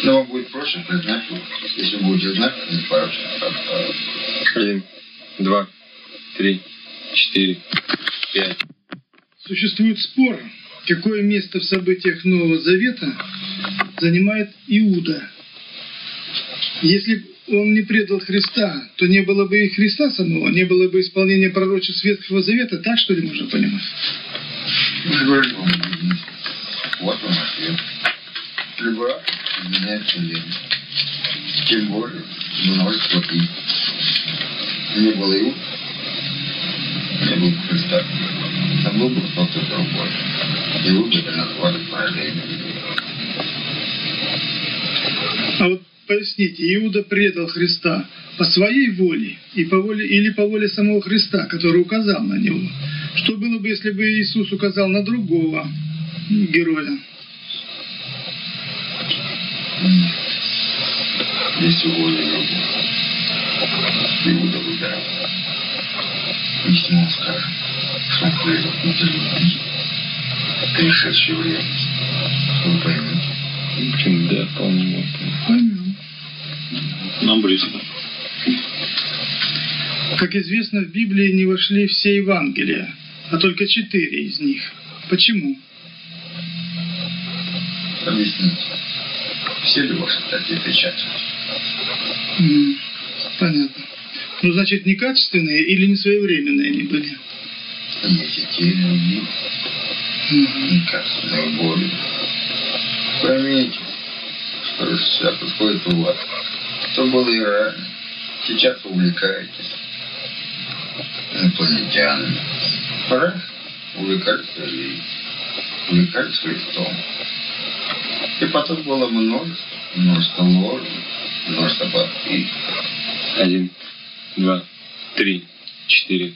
Но вам будет проще признать его, если будете знать непорочное зачатие. Один, два, три, четыре, пять. Существует спор, какое место в событиях Нового Завета занимает Иуда. Если он не предал Христа, то не было бы и Христа самого, не было бы исполнения пророчеств Ветхого Завета, так что ли можно понимать? Вот он ответ. Либо изменяет вселенную. Тем более множество и не было Иуд, не было бы Христа. А был бы кто-то другой. Это назвали поражением. А вот поясните, Иуда предал Христа по своей воле и по воле, или по воле самого Христа, который указал на него? Что было бы, если бы Иисус указал на другого героя? Если воля его, Иуда выбирал. Если мы скажем, что он предал из пришедшей время, вы поймете, В общем, да, вполне можно. Поймем. Нам близко. Как известно, в Библии не вошли все Евангелия, а только четыре из них. Почему? объясните. Все ли ваши статьи печатают? М, Понятно. Ну, значит, некачественные или не своевременные они были? Есть и те, другие. Мгм. Некачественные боли. Поймите, что все происходит у вас. Что было и ранее. Сейчас увлекаетесь инопланетянами. Раньше увлекались религией, увлекались Христом. И потом было множество, множество ложных, множество подписок. Один, два, три, четыре,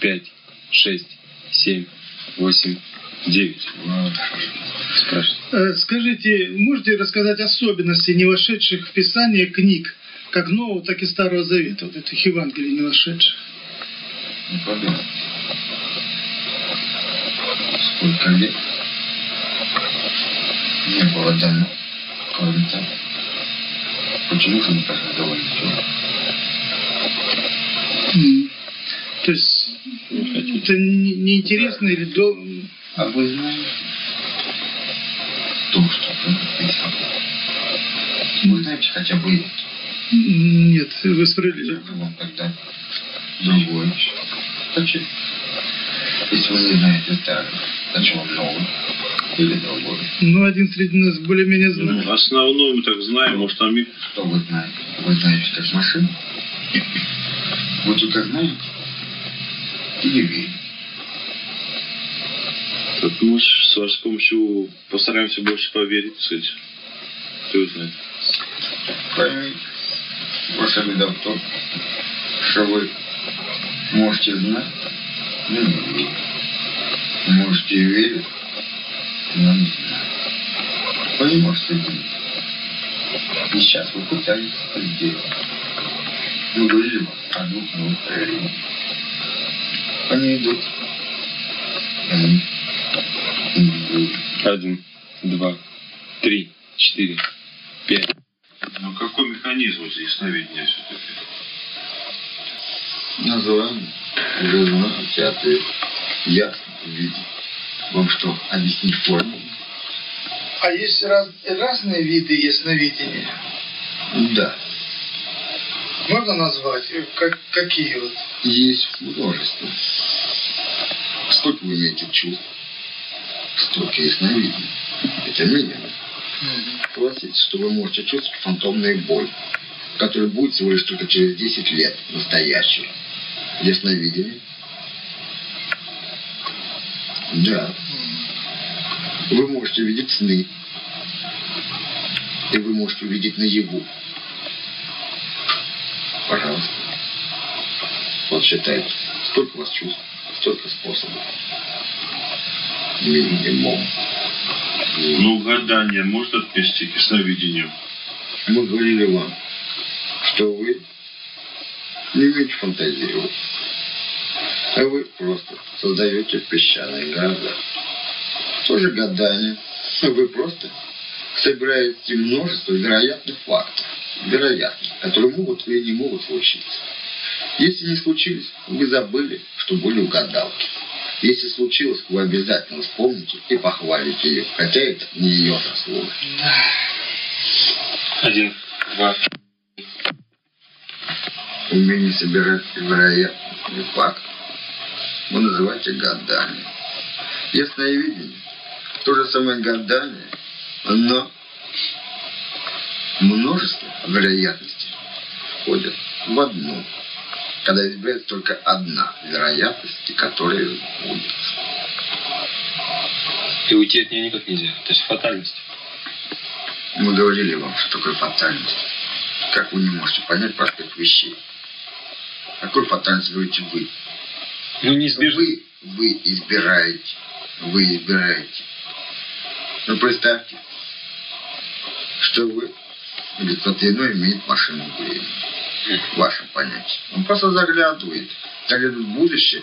пять, шесть, семь, восемь, девять. Спрашивай. Э, Скажите, можете рассказать особенности не вошедших в Писание книг, как Нового, так и Старого Завета, вот этих Евангелий не вошедших? Ну, подумайте. Сколько лет не было дано, кроме того. Почему же не все? М. То есть это не- неинтересно или до... А вы знаете то, что там написано? Вы знаете хотя бы это? Нет, вы справедливы. Вам тогда другое. Зачем? Если вы не знаете старое, зачем вам новое или другое? Ну, один среди нас более-менее знает. Ну, основное мы так знаем, может там и Что вы знаете? Вы знаете, как машина? Вы только знаете и не верите. Мы ж с вашей помощью постараемся больше поверить, кстати. Кто знает. Поймите, ваша беда в том, что вы можете знать, но не верить. Можете верить, но не знать. Вы не можете видеть. И сейчас вы пытаетесь это сделать. Мы говорили вам о двух новых религиях. Они идут. Они идут. Один, два, три, четыре, пять. Ну какой механизм здесь сновидения все-таки? Название уже знаете ответ. Ясно. Вам что, объяснить форму? А есть раз- разные виды ясновидения? Да. Можно назвать? Как, какие вот? Есть множество. Сколько вы имеете чувств, столько ясновидений. Это минимум. Согласитесь, что вы можете чувствовать фантомную боль, которая будет всего лишь только через 10 лет, настоящая. Ясновидение? Да. Вы можете видеть сны. И вы можете увидеть наяву. Пожалуйста. Вот считайте, сколько у вас чувств, столько способов. Минимум. Ну, гадание может отнести к сновидению? Мы говорили вам, что вы не умеете фантазировать. А вы просто создаете песчаные города. Тоже гадание. Вы просто собираете множество вероятных фактов. Вероятных, которые могут или не могут случиться. Если не случились, вы забыли, что были у гадалки. Если случилось, вы обязательно вспомните и похвалите ее, хотя это не ее заслуга. Один, два, Умение собирать вероятные факты. Вы называете гадание. Ясное видение. То же самое гадание, но множество вероятностей входят в одну, когда избирается только одна вероятность, которая будет. И уйти от нее никак нельзя. То есть фатальность. Мы говорили вам, что такое фатальность. Как вы не можете понять простых вещей? Какой фатальность говорите вы? Ну, неизбежно. Вы, вы избираете. Вы избираете. Ну, представьте, что вы или кто-то иной имеет машину времени. В вашем понятии. Он просто заглядывает. Заглядывает в будущее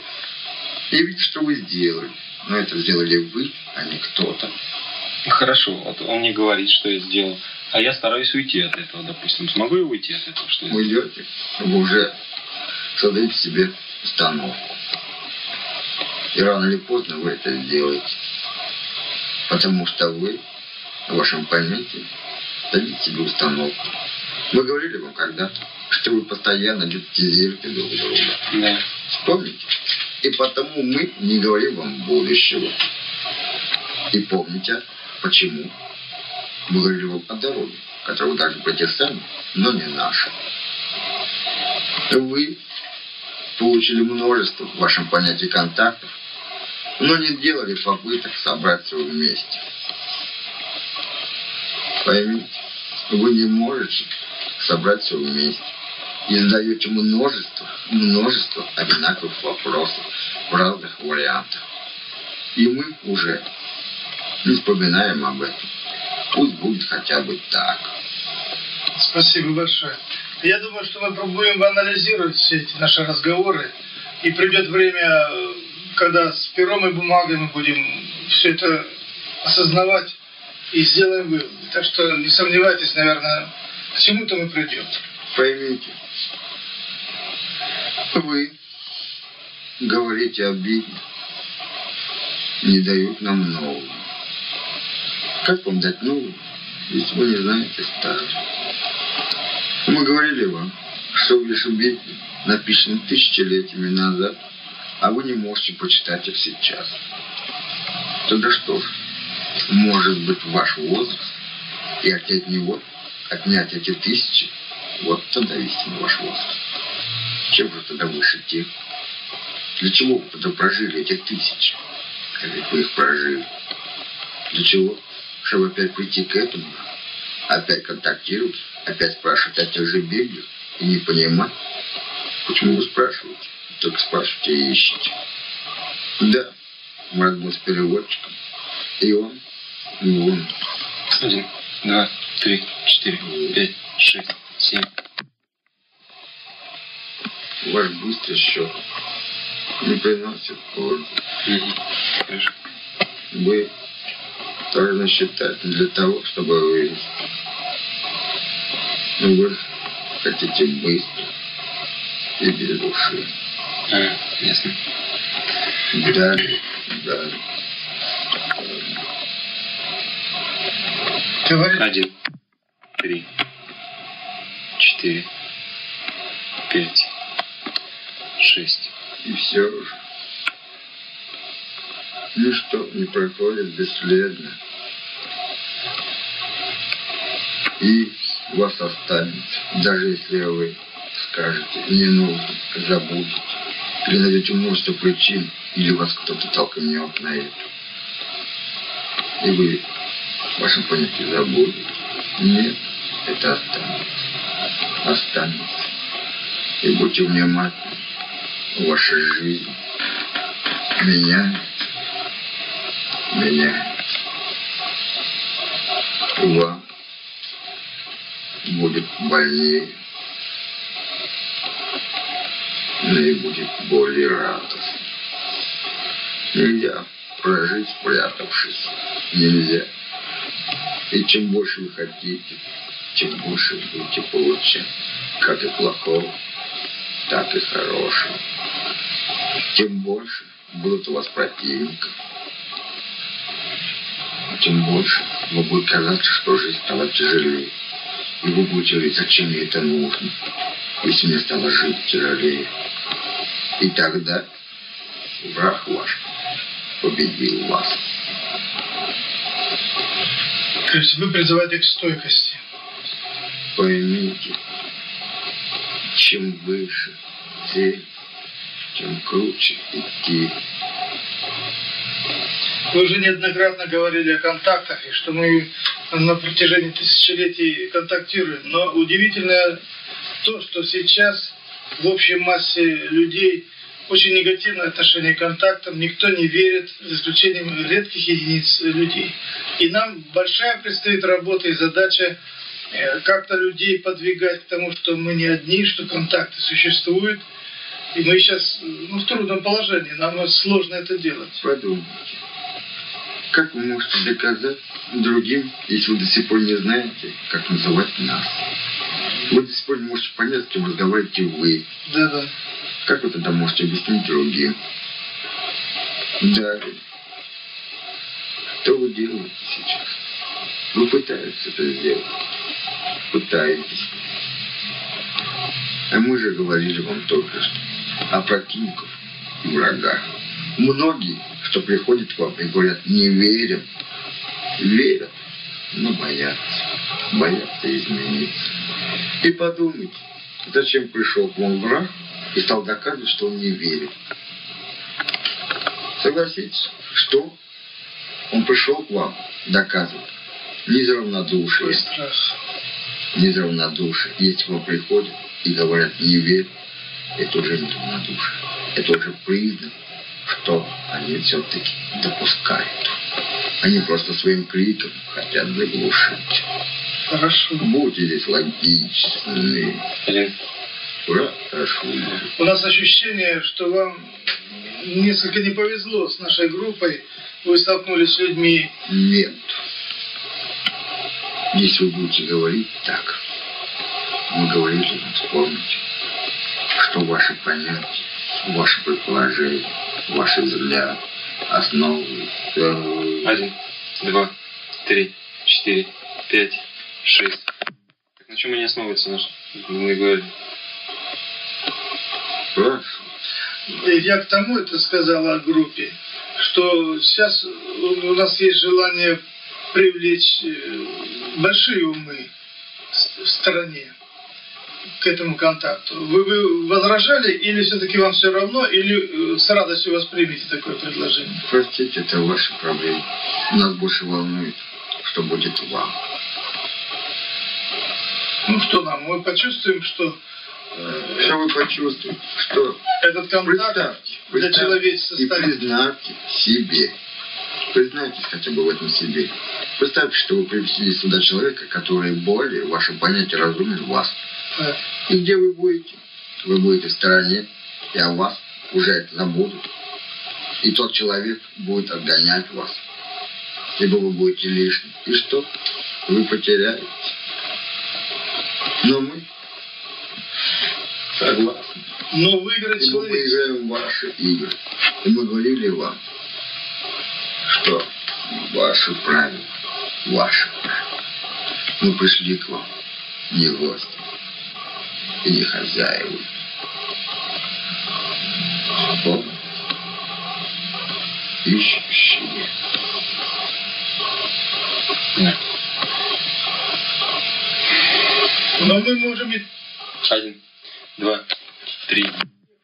и видит, что вы сделали. Но это сделали вы, а не кто-то. Хорошо, вот он мне говорит, что я сделал. А я стараюсь уйти от этого, допустим. Смогу я уйти от этого? Что идете, вы уже создаете себе установку. И рано или поздно вы это сделаете. Потому что вы в вашем понятии дадите себе установку. Мы говорили вам когда-то, что вы постоянно гипнотизируете друг друга. Да. Помните? И потому мы не говорим вам будущего. И помните, почему мы говорили вам о дороге, которую вы должны пройти сами, но не наши. Вы получили множество в вашем понятии контактов, но не делали попыток собрать все вместе. Поймите, вы не можете собрать все вместе и задаете множество, множество одинаковых вопросов в разных вариантах. И мы уже не вспоминаем об этом. Пусть будет хотя бы так. Спасибо большое. Я думаю, что мы будем анализировать все эти наши разговоры, и придет время, когда с пером и бумагой мы будем все это осознавать и сделаем выводы. Так что не сомневайтесь, наверное, к чему-то мы придем. Поймите, вы говорите обидно, не дают нам нового. Как вам дать новую, если вы не знаете старого? Мы говорили вам, что в Лишебете написано тысячелетиями назад, а вы не можете почитать их сейчас. Тогда что ж, может быть ваш возраст и отнять него, отнять эти тысячи, вот тогда истинный ваш возраст. Чем же тогда выше тех? Для чего вы тогда прожили эти тысячи? Как вы их прожили? Для чего? Чтобы опять прийти к этому, опять контактировать, опять спрашивать о тех же Библиях и не понимать, почему вы спрашиваете. Только спрашивайте и ищите. Да, Марат был с переводчиком. И он, и он. Один, два, три, четыре, пять, шесть, семь. Ваш быстрый счет не приносит. Хорошо. Вы должны считать для того, чтобы вывести. Но вы хотите быстро и без души. А, ясно. Да, да. Говорите. Один, три, четыре, пять, шесть. И все же. Ничто не проходит бесследно. И вас останется, даже если вы скажете, не нужно, забудете, или найдете множество причин, или вас кто-то толкнет на это. И вы в вашем понятии забудете. Нет, это останется. Останется. И будьте внимательны. Ваша жизнь. Меняется. И вам будет больнее, но и будет более радостно. Нельзя прожить, спрятавшись. Нельзя. И чем больше вы хотите, тем вы будете получать. Как и плохого, так и хорошего. Тем больше будут у вас противников. Тем больше вам будет казаться, что жизнь стала тяжелее. И вы будете говорить, зачем мне это нужно, если мне стало жить тяжелее. И тогда враг ваш победил вас. То есть вы призываете к стойкости. Поймите, чем выше цель, тем круче идти. Вы уже неоднократно говорили о контактах, и что мы на протяжении тысячелетий контактируем. Но удивительно то, что сейчас в общей массе людей очень негативное отношение к контактам, никто не верит, за исключением редких единиц людей. И нам большая предстоит работа и задача как-то людей подвигать к тому, что мы не одни, что контакты существуют. И мы сейчас ну, в трудном положении, нам сложно это делать. Подумайте, как вы можете доказать другим, если вы до сих пор не знаете, как называть нас? Вы до сих пор не можете понять, с кем разговариваете вы. Да-да. Как вы тогда можете объяснить другим? Да. Что вы делаете сейчас? Вы пытаетесь это сделать. Пытаетесь. А мы же говорили вам только что о противниках и врагах. Многие, кто приходит к вам и говорят, не верим, верят, но боятся, боятся измениться. И подумайте, зачем пришел к вам враг и стал доказывать, что он не верит. Согласитесь, что он пришел к вам доказывать не за равнодушие, Какой страх. не за равнодушие. Если вам приходят и говорят не верь, это уже не равнодушие. Это уже признак, что они все-таки допускают. Они просто своим криком хотят заглушить. Хорошо. Будьте здесь логичны. Блин, Прошу. У нас ощущение, что вам несколько не повезло с нашей группой. Вы столкнулись с людьми. Нет. Если вы будете говорить так, мы говорили вам, вспомните, что ваши понятия, ваши предположения, ваши взгляды основываются... э, один, два, три, четыре, пять, шесть. Так на чем они основываются наши? Мы говорили. Прошу. И я к тому это сказала о группе, что сейчас у нас есть желание привлечь э, большие умы в стране к этому контакту. Вы, вы возражали или все-таки вам все равно, или э, с радостью воспримете такое предложение? Простите, это ваши проблемы. Нас больше волнует, что будет вам. Ну что нам, мы почувствуем, что э, Что вы почувствуете? Что этот контакт Представьте, для представьте человечества и признайте себе. Признайтесь хотя бы в этом себе. Представьте, что вы привезли сюда человека, который более, ваше понятие, разумен вас. э, И где вы будете? Вы будете в стороне, и о вас уже это забудут. И тот человек будет отгонять вас. Либо вы будете лишним. И что? Вы потеряете. Но мы согласны. но выиграть И мы выиграем в ваши игры. И мы говорили вам, что ваши правила, ваши правила. Мы пришли к вам не гости и не хозяева. Помните? Ищущие. Но мы можем и Один, два, три.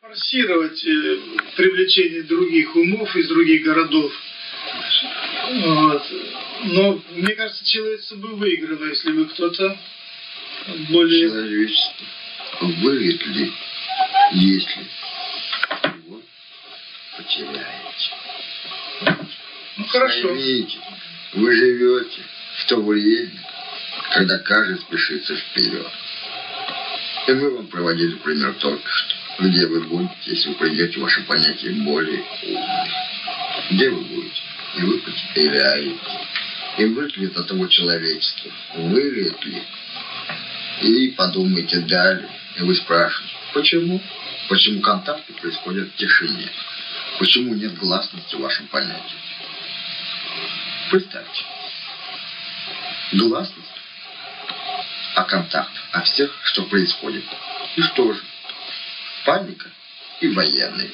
форсировать э, привлечение других умов из других городов. Вот. Но мне кажется, человечество бы выиграло, если бы кто-то более... Человечество выйдет ли, если его потеряете? Ну хорошо. Поймите, вы живете в то время, когда каждый спешится вперед. И мы вам проводили пример только что. Где вы будете, если вы придете ваше понятие более умных? Где вы будете? И вы потеряете. И вряд ли от того человечества? Вырет ли? И подумайте далее. И вы спрашиваете, почему? Почему контакты происходят в тишине? Почему нет гласности в вашем понятии? Представьте. Гласность о контактах, о всех, что происходит. И что же? Паника и военные.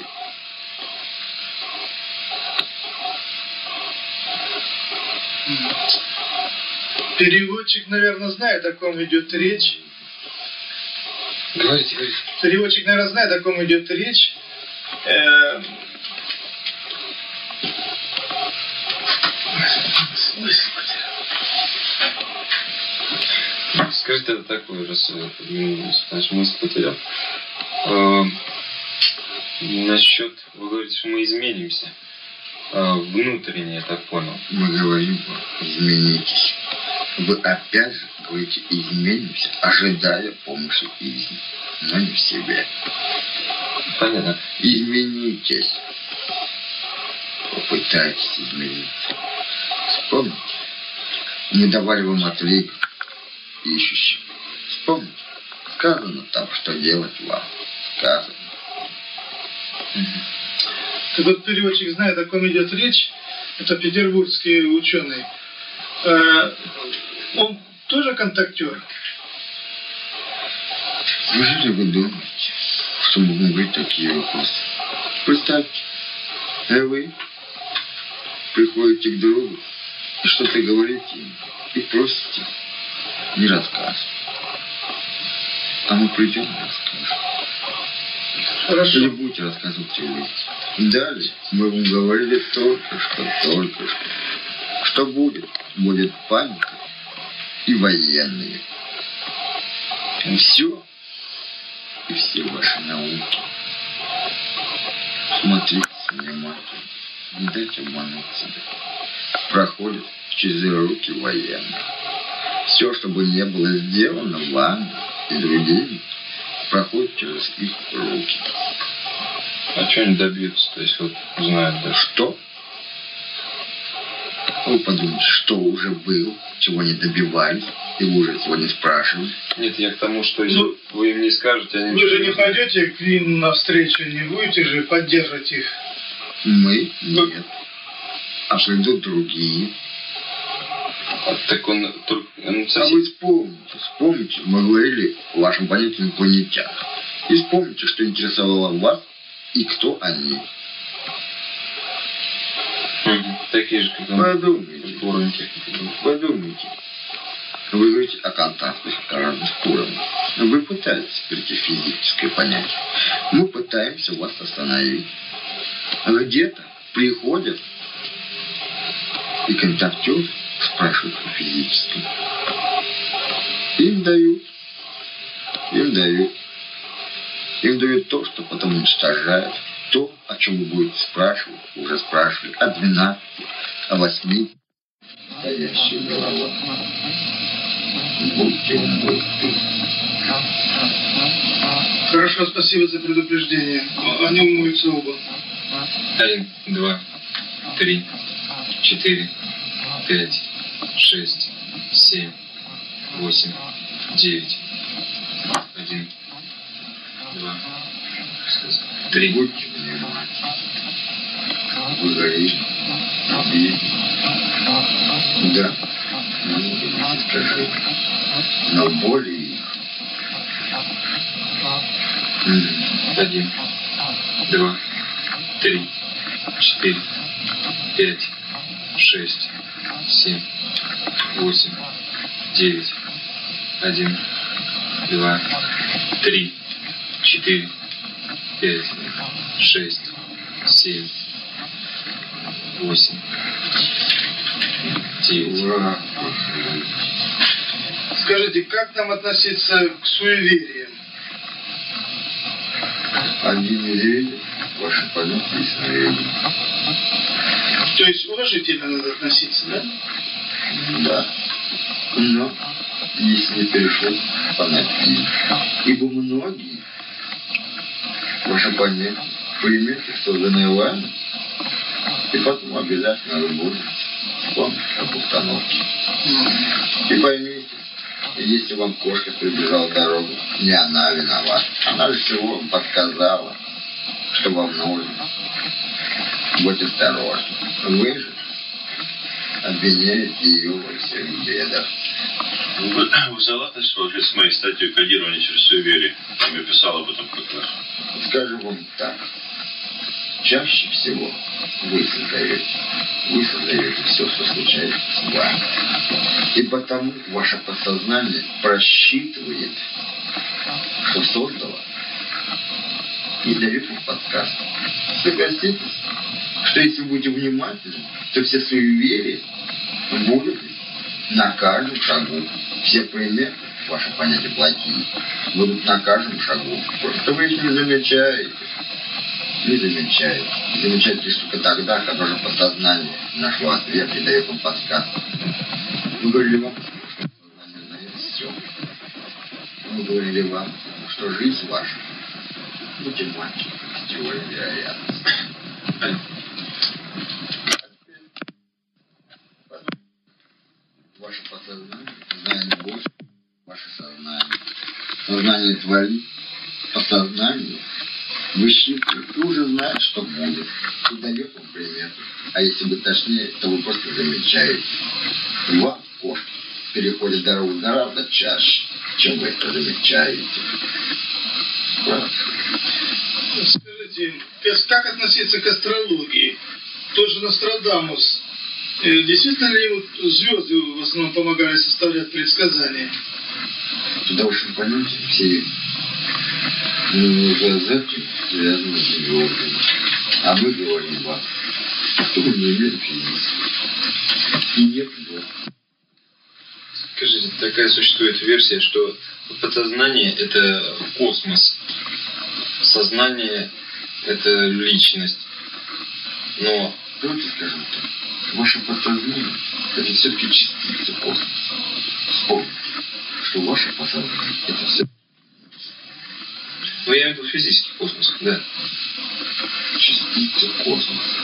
Переводчик, наверное, знает, о ком идет речь. Говорите, говорите. Переводчик, наверное, знает, о ком идет речь. Э, Господи. Скажите это такой раз, э, знаешь, мысль потерял. Э, Насчет, вы говорите, что мы изменимся. Э, Внутренне, я так понял. Мы говорим изменитесь. Вы опять же говорите, изменимся, ожидая помощи извне, но не в себе. Понятно. Изменитесь. Попытайтесь измениться. Вспомните. Мы давали вам ответ ищущим. Вспомните. Сказано там, что делать вам. Сказано. Так вот, переводчик знает, о ком идет речь. Это петербургский ученый. Э, Он тоже контактер. Вы думаете, что могут быть такие вопросы? Представьте, а вы приходите к другу и что-то говорите и просите не рассказывать. А мы придем и расскажем. Хорошо. Или будете рассказывать вы. Далее мы вам говорили только что, только что. Что будет? Будет паника и военные. И все, и все ваши науки. Смотрите внимательно, не дайте обмануть себя. Проходит через руки военных. Все, что бы не было сделано вами и другими, проходит через их руки. А что они добьются? То есть вот знают даже. Что? Вы подумайте, что уже был, чего не добивались, и вы уже сегодня спрашивали. Нет, я к тому, что если Ну, вы им не скажете, они Вы же не пойдете к ним навстречу, не будете же поддерживать их. Мы нет. А придут другие. А, Так он только... А совсем- вы вспомните, вспомните, мы говорили о вашем понятии. И вспомните, что интересовало вас и кто они. Такие же, как он. Подумайте, подумайте. Вы говорите о контактах разных уровней. Вы пытаетесь перейти в физическое понятие. Мы пытаемся вас остановить. А Где-то приходят и контактер спрашивают о физическом. Им дают. Им дают. Им дают то, что потом уничтожают. То, о чем вы будете спрашивать, уже спрашивали о 12, о 8. Стоящая голова. Будьте умны. Хорошо, спасибо за предупреждение. Они умоются оба. Один, два, три, четыре, пять, шесть, семь, восемь, девять. Один, два, три. Говорите, видите. Да. Но боли их. Один, два, три, четыре, пять, шесть, семь, восемь, девять. Один, два, три, четыре, пять, шесть, семь, восемь, девять. Ура. Скажите, как нам относиться к суевериям? Один из видов, ваши понятия и сновидения. То есть уважительно надо относиться, да? Да. Но, если не перешел фанатизм, ибо многие, ваше понятие, примете созданное вами, и потом обязательно вы будете вспомнить об установке. И поймите, если вам кошка прибежала дорогу, не она виновата. Она же всего вам подсказала, что вам нужно. Будь осторожны. Вы же обвиняете ее во всех бедах. Вы, согласны вообще с моей статьей кодирования через суеверие? Там я писал об этом как раз. Скажу вам так. Чаще всего вы создаете. Вы создаете все, что случается с вами. И потому ваше подсознание просчитывает, что создало, и дает вам подсказку. Согласитесь, что если будете внимательны, то все суеверия будут на каждом шагу. Все приметы, ваше понятие плохие, будут на каждом шагу. Просто вы их не замечаете. Не замечаете. Замечаете лишь только тогда, когда же подсознание нашло ответ и дает вам подсказку. Мы говорили вам, что подсознание знает все. Мы говорили вам, что жизнь ваша математика с теорией вероятности. Ваше подсознание знает больше ваше сознание. Сознание творит, подсознание высчитывает и уже знает, что будет. И дает вам приметы. А если бы точнее, то вы просто замечаете. Вам кошки переходят дорогу гораздо чаще, Чем вы это замечаете? Скажите, как- относиться к астрологии? Тот же Нострадамус. э, Действительно ли вот звезды в основном помогали составлять предсказания? Туда уж вы поймете, все газеты связаны с звездами. А мы говорим вам, что мы не имеем физически. И нет звезд. Скажите, такая существует версия, что подсознание – это космос, сознание – это личность. Но Давайте скажем так. Ваше подсознание – это все-таки частица космоса. Вспомните, что ваше подсознание – это все ну, я имею в виду физический космос, да. частицы космоса.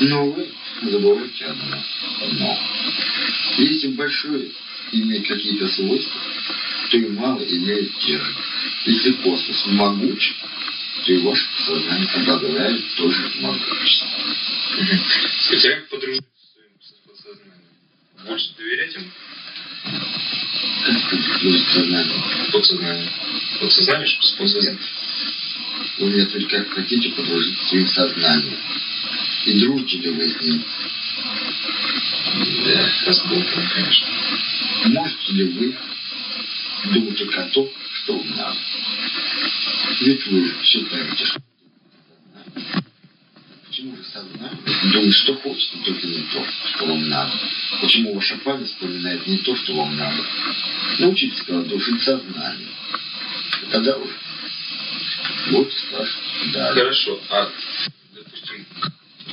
Но вы забываете одно. Но. Если большое имеет какие-то свойства, то и мало имеет же. Если космос могуч, то и ваше подсознание обладает тоже могуществом. Как подружиться с подсознанием? Больше доверять ему? Как это сознание? Подсознание. Подсознание, что с подсознанием? Вы мне только хотите подружиться с своим сознанием. И дружите ли вы с ним? Да, разболтано, конечно. Можете ли вы думать только о том, что надо? Ведь вы считаете, что Почему же сознание думает, что хочет, но только не то, что вам надо? Почему ваша память вспоминает не то, что вам надо? Научитесь душить сознание. Тогда уже вот спрашивайте. Да. Хорошо, а, допустим,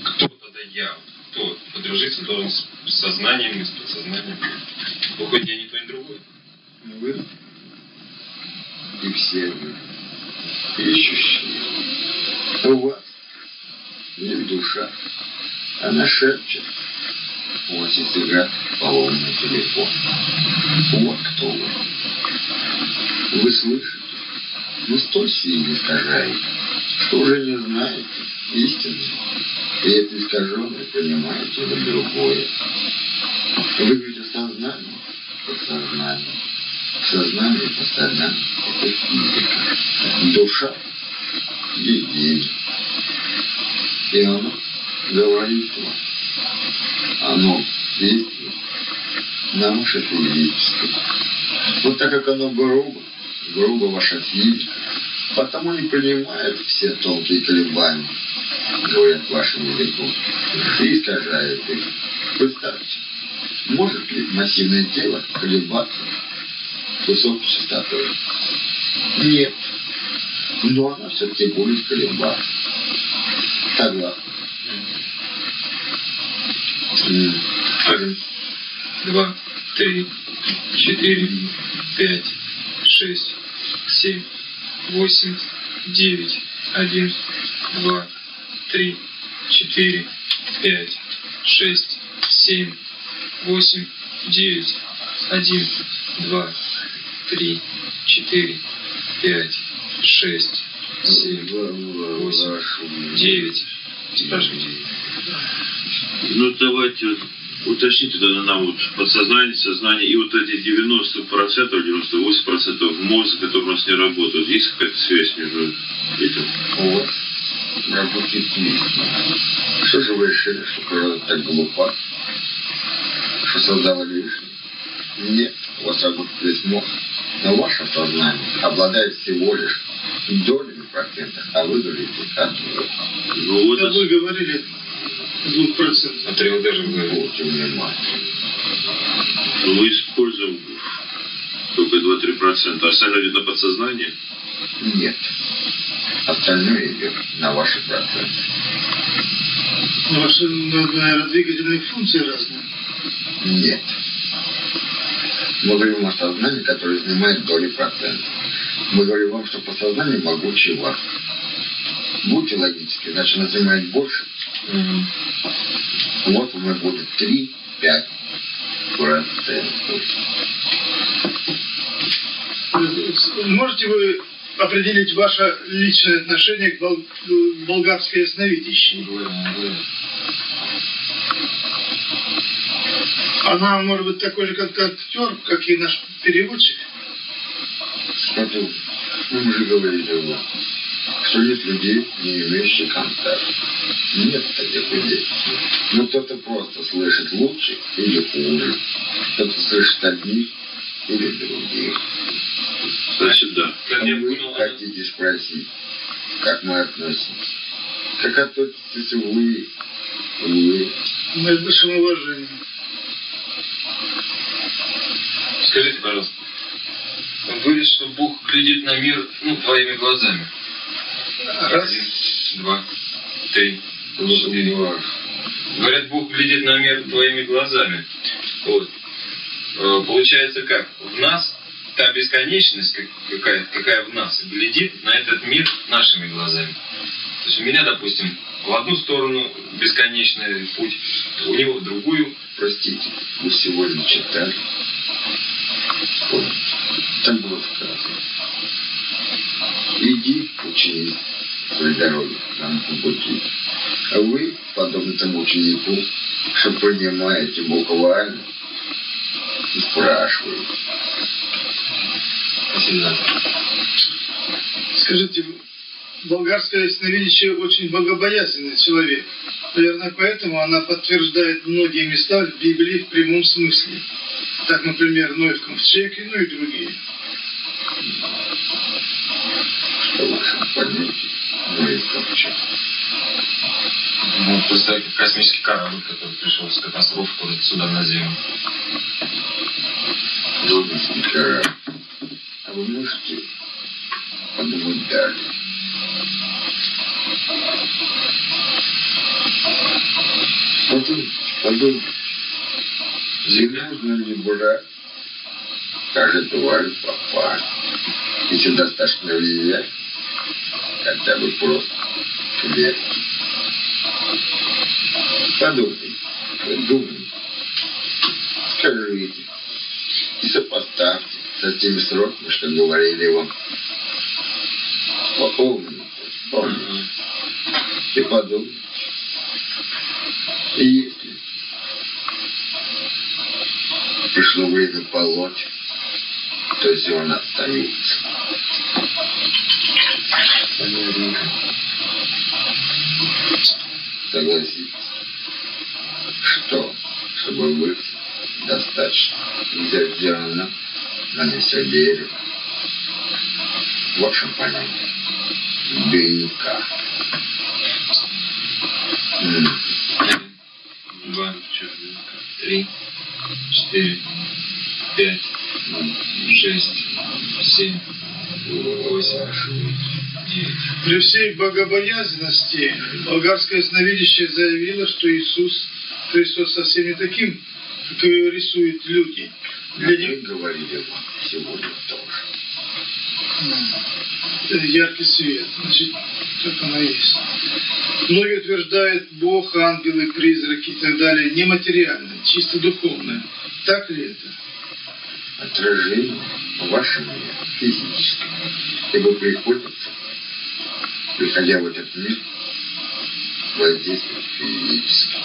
кто тогда я? Кто подружиться должен с сознанием и с подсознанием? Выходит, я не то, ни другое. Вы и все вы ищущие. У вас есть душа. Она шепчет. Есть игра поломанный телефон. Вот кто вы. Вы слышите, но столь сильно искажаете, что уже не знаете истины. И это искаженное понимаете вы другое. Вы говорите сознание, подсознание. Сознание, физика. Душа – единое. И оно говорит вам. Оно действует на ваше физическое. Вот так как оно грубо, грубо ваша физика, потому не понимает все тонкие колебания, говорят вашим языком, и искажает их. Представьте, может ли массивное тело колебаться с высокой частотой? Нет. Но она все-таки будет колебаться. Согласен. М, Один, два, три, четыре, пять, шесть, семь, восемь, девять, один, два, три, четыре, пять, шесть, семь, восемь, девять, один, два, три, четыре, пять, шесть, семь, восемь, девять. Спрашивайте. Ну, давайте вот уточните тогда нам вот подсознание, сознание и вот эти 90%, 98% мозга, которые у нас не работают. Есть какая-то связь между этим? Вас работает. Что же вы решили, что природа так глупа? Что создала лишнее? Нет, у вас работает весь мозг. Но ваше сознание обладает всего лишь долями процентов, а вы говорите. Ну, вот это- вы говорили двух процентов. А три даже говорю. Будьте внимательны. мы используем только 2-3%, а остальное идет на подсознание. Нет. Остальное идет на ваши проценты. Ваши, наверное, двигательные функции разные. Нет. Мы говорим о сознании, которое занимает доли процентов. Мы говорим вам, что подсознание могучее вас. Будьте логически, значит, оно занимает больше. Мгм. Вот у нас будет 3-5 процентов. Можете вы определить ваше личное отношение к бол- к болгарской ясновидящей? Она может быть такой же, как актер, как и наш переводчик? Ну, мы же говорили вам, что нет людей, не имеющих контакт. Нет таких людей. Ну, кто-то просто слышит лучше или хуже. Кто-то слышит одних или других. Значит, да. А вы хотите спросить, как мы относимся? Как относитесь вы? Вы? Мы с большим уважением. Скажите, пожалуйста, он говорит, что Бог глядит на мир ну, твоими глазами. Раз. Один, два, три, четыре. у вас. Говорят, Бог глядит на мир твоими глазами. Вот. Э, Получается как? В нас та бесконечность, как- какая, какая в нас, глядит на этот мир нашими глазами. То есть у меня, допустим, в одну сторону бесконечный путь, у него в другую. Простите, вы сегодня читали? Вспомните. Там было сказано. Иди, ученик, своей дороги, нам по пути. А вы, подобно тому ученику, что понимаете буквально, и спрашиваете. Спасибо за это. Скажите, болгарская ясновидящая очень богобоязненный человек. Наверное, поэтому она подтверждает многие места в Библии в прямом смысле. Так, например, Ной в ковчеге, ну и другие. Что в вашем понятии, ну и ковчег. Ну, просто космический корабль, который пришел с катастрофы тоже сюда на Землю. Логический корабль. А вы можете подумать далее. Потом подумать, Земля. нужно ли брать даже тварь попасть. Если достаточно взять, хотя бы просто клетки. Подумайте, думайте, скажите и сопоставьте со теми сроками, что говорили вам. Помните, помните. И подумайте. И если пришло время полоть, то зерна остаются. Согласитесь, что, чтобы вы достаточно взять зерна на все дерево, в вашем понятии, дынка. М, два, три, четыре, При всей богобоязненности болгарская ясновидящая заявила, что Иисус Христос совсем не таким, как его рисуют люди. Для них говорили сегодня тоже. яркий свет. Значит, так оно и есть. Многие утверждают, Бог, ангелы, призраки и так далее нематериальное, чисто духовное. Так ли это? Отражение в вашем мире физическом. Ибо приходится, приходя в этот мир, воздействовать физически.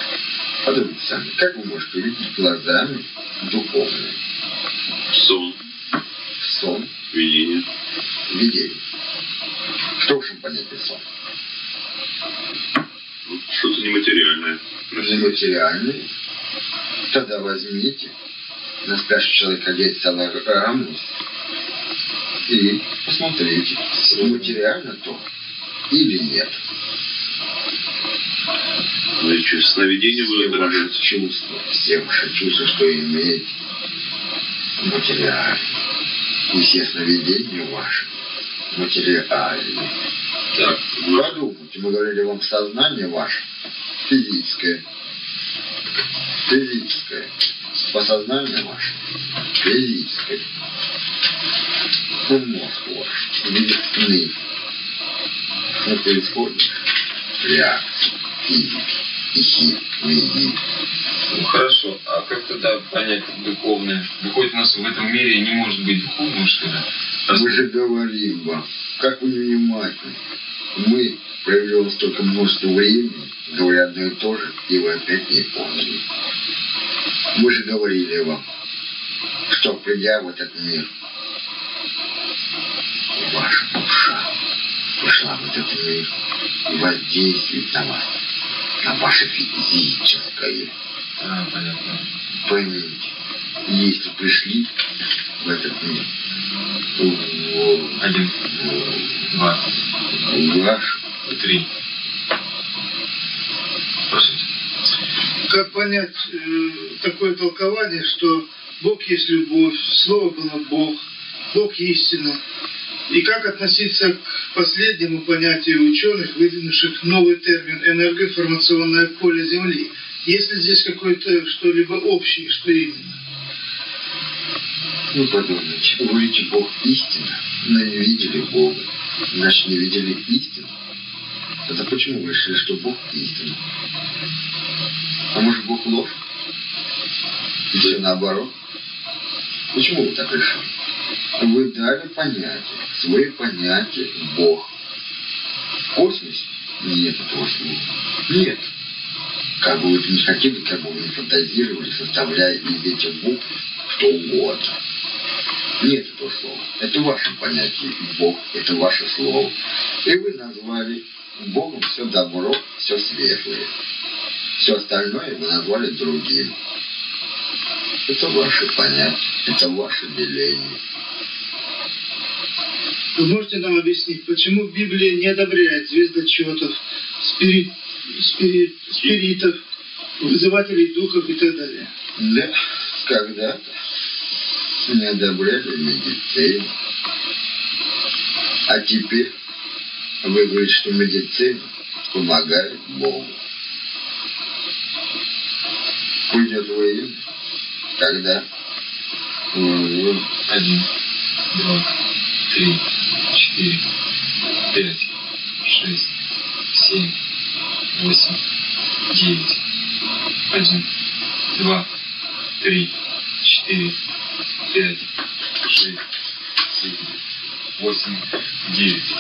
Подумайте сами, как вы можете увидеть глазами духовное? Сон, Сон, видение. видение. Что в вашем понятии сон? Ну, Что-то нематериальное. Нематериальный. Тогда возьмите на спящий человек одеть целограмму и посмотрите, материально то или нет. Ну и через сновидение ваши отражаться. чувства, все ваши чувства, что имеете, материальны. И все сновидения ваши материальны. Так, Подумайте, мы говорили вам сознание ваше физическое. Физическое. По сознанию ваше физическое. Мозг ваш видит сны. Но происходит реакция физики и химии. ну хорошо. А как тогда понять духовное? Выходит, у нас в этом мире не может быть духовного, что ли? Раз- Мы же говорим вам, как вы невнимательны. Мы проявляем столько множество времени, говоря одно и то же, и вы опять не поняли. Мы же говорили вам, что придя в этот мир, ваша душа пришла в этот мир и воздействует на вас, на ваше физическое. А, понятно. Поймите, если пришли в этот мир, то Один, два, ваш три. Простите. Как понять э, такое толкование, что Бог есть любовь, Слово было Бог, Бог истина. И как относиться к последнему понятию ученых, выдвинувших новый термин энергоинформационное поле Земли? Есть ли здесь какое-то что-либо общее, что именно? Ну, подумайте, вы говорите, Бог истина, но не видели Бога, значит, не видели истину. Это почему вы решили, что Бог истина? А может, Бог ложь? И все наоборот? Почему вы так решили? Вы дали понятие, свои понятия Бог. В космосе нет этого слова. Нет. Как бы вы не хотели, как бы вы не фантазировали, составляя из этих букв что угодно. Нет этого слова. Это ваше понятие. Бог – это ваше слово. И вы назвали Богом все добро, все светлое. Все остальное вы назвали другим. Это ваше понятие, это ваше деление. Вы можете нам объяснить, почему Библия не одобряет звездочетов, спирит, спирит, спиритов, вызывателей духов и так далее? Да, когда-то не одобряли медицину. А теперь вы говорите, что медицина помогает Богу. Придет время, когда Один, два, три, четыре, пять, шесть, семь, восемь, девять. Один, два, три, четыре, пять, шесть, семь, восемь, девять.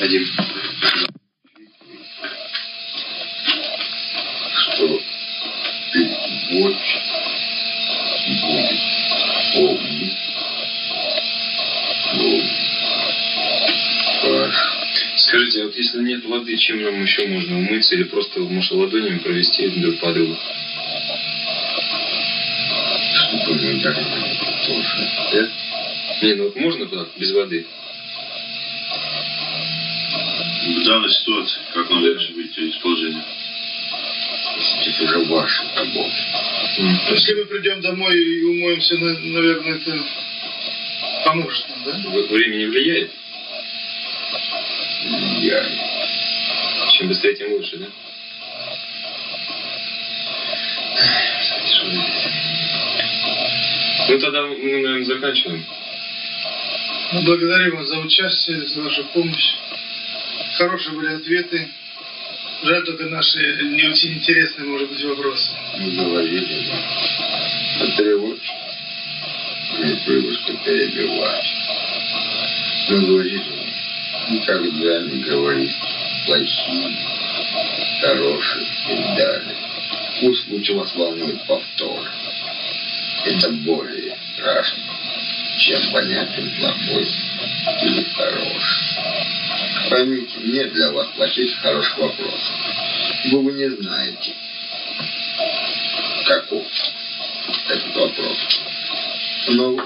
Один. что любовь будет. Скажите, а вот если нет воды, чем нам еще можно умыться или просто, может, ладонями провести друг по другу? чтобы дали тоже. Да? Не, ну вот можно так, без воды? В данной ситуации, как нам лучше выйти из положения? Это уже ваша работа. Если мы придем домой и умоемся, на- наверное, это поможет нам, да? Время не влияет? Я Чем быстрее, тем лучше, да? Ну тогда мы, наверное, заканчиваем. Мы благодарим вас за участие, за вашу помощь. Хорошие были ответы. Жаль только наши не очень интересные, может быть, вопросы. мы говорили, да. А тревожь не привычка перебивать. Мы говорили, никогда не говорить плохие, хорошие и далее. Пусть лучше вас волнует повтор. Это более страшно, чем понятен плохой или хороший. Поймите, нет для вас и хороших вопросов. Вы не знаете, каков этот вопрос. Но вы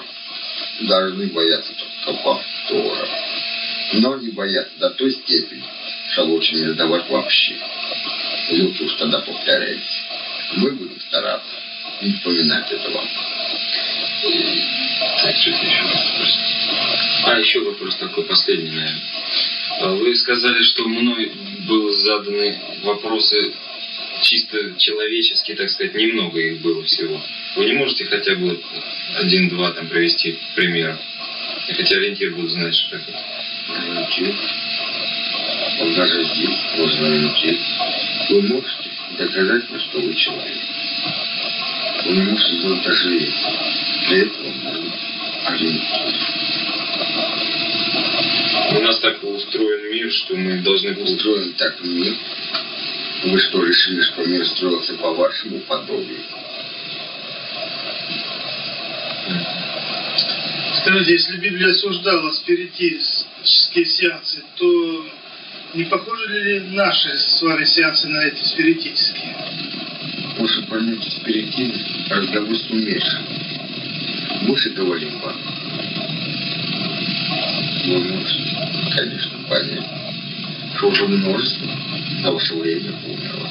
должны бояться только повторов. Но не бояться до той степени, что лучше не задавать вообще. Лучше уж тогда повторяйте. Мы будем стараться не вспоминать этого. Так, что еще вопрос? А, еще вопрос такой последний, наверное. А Вы сказали, что мной были заданы вопросы чисто человеческие, так сказать, немного их было всего. Вы не можете хотя бы один-два там привести примера? Я хотя ориентир буду знать, что такое. Ориентир. Вот даже здесь нужен ориентир. Вы можете доказать мне, что вы человек. Вы не можете сделать даже. Для этого нужен ориентир. У нас так устроен мир, что мы должны Устроен так мир. Вы что, решили, что мир строился по вашему подобию? Скажите, если Библия осуждала спиритические сеансы, то не похожи ли наши с вами сеансы на эти спиритические? Лучше понять спиритизм, разговор с умершим. Мы же говорим вам. Можете, конечно, понять, что уже множество за ваше время умерло.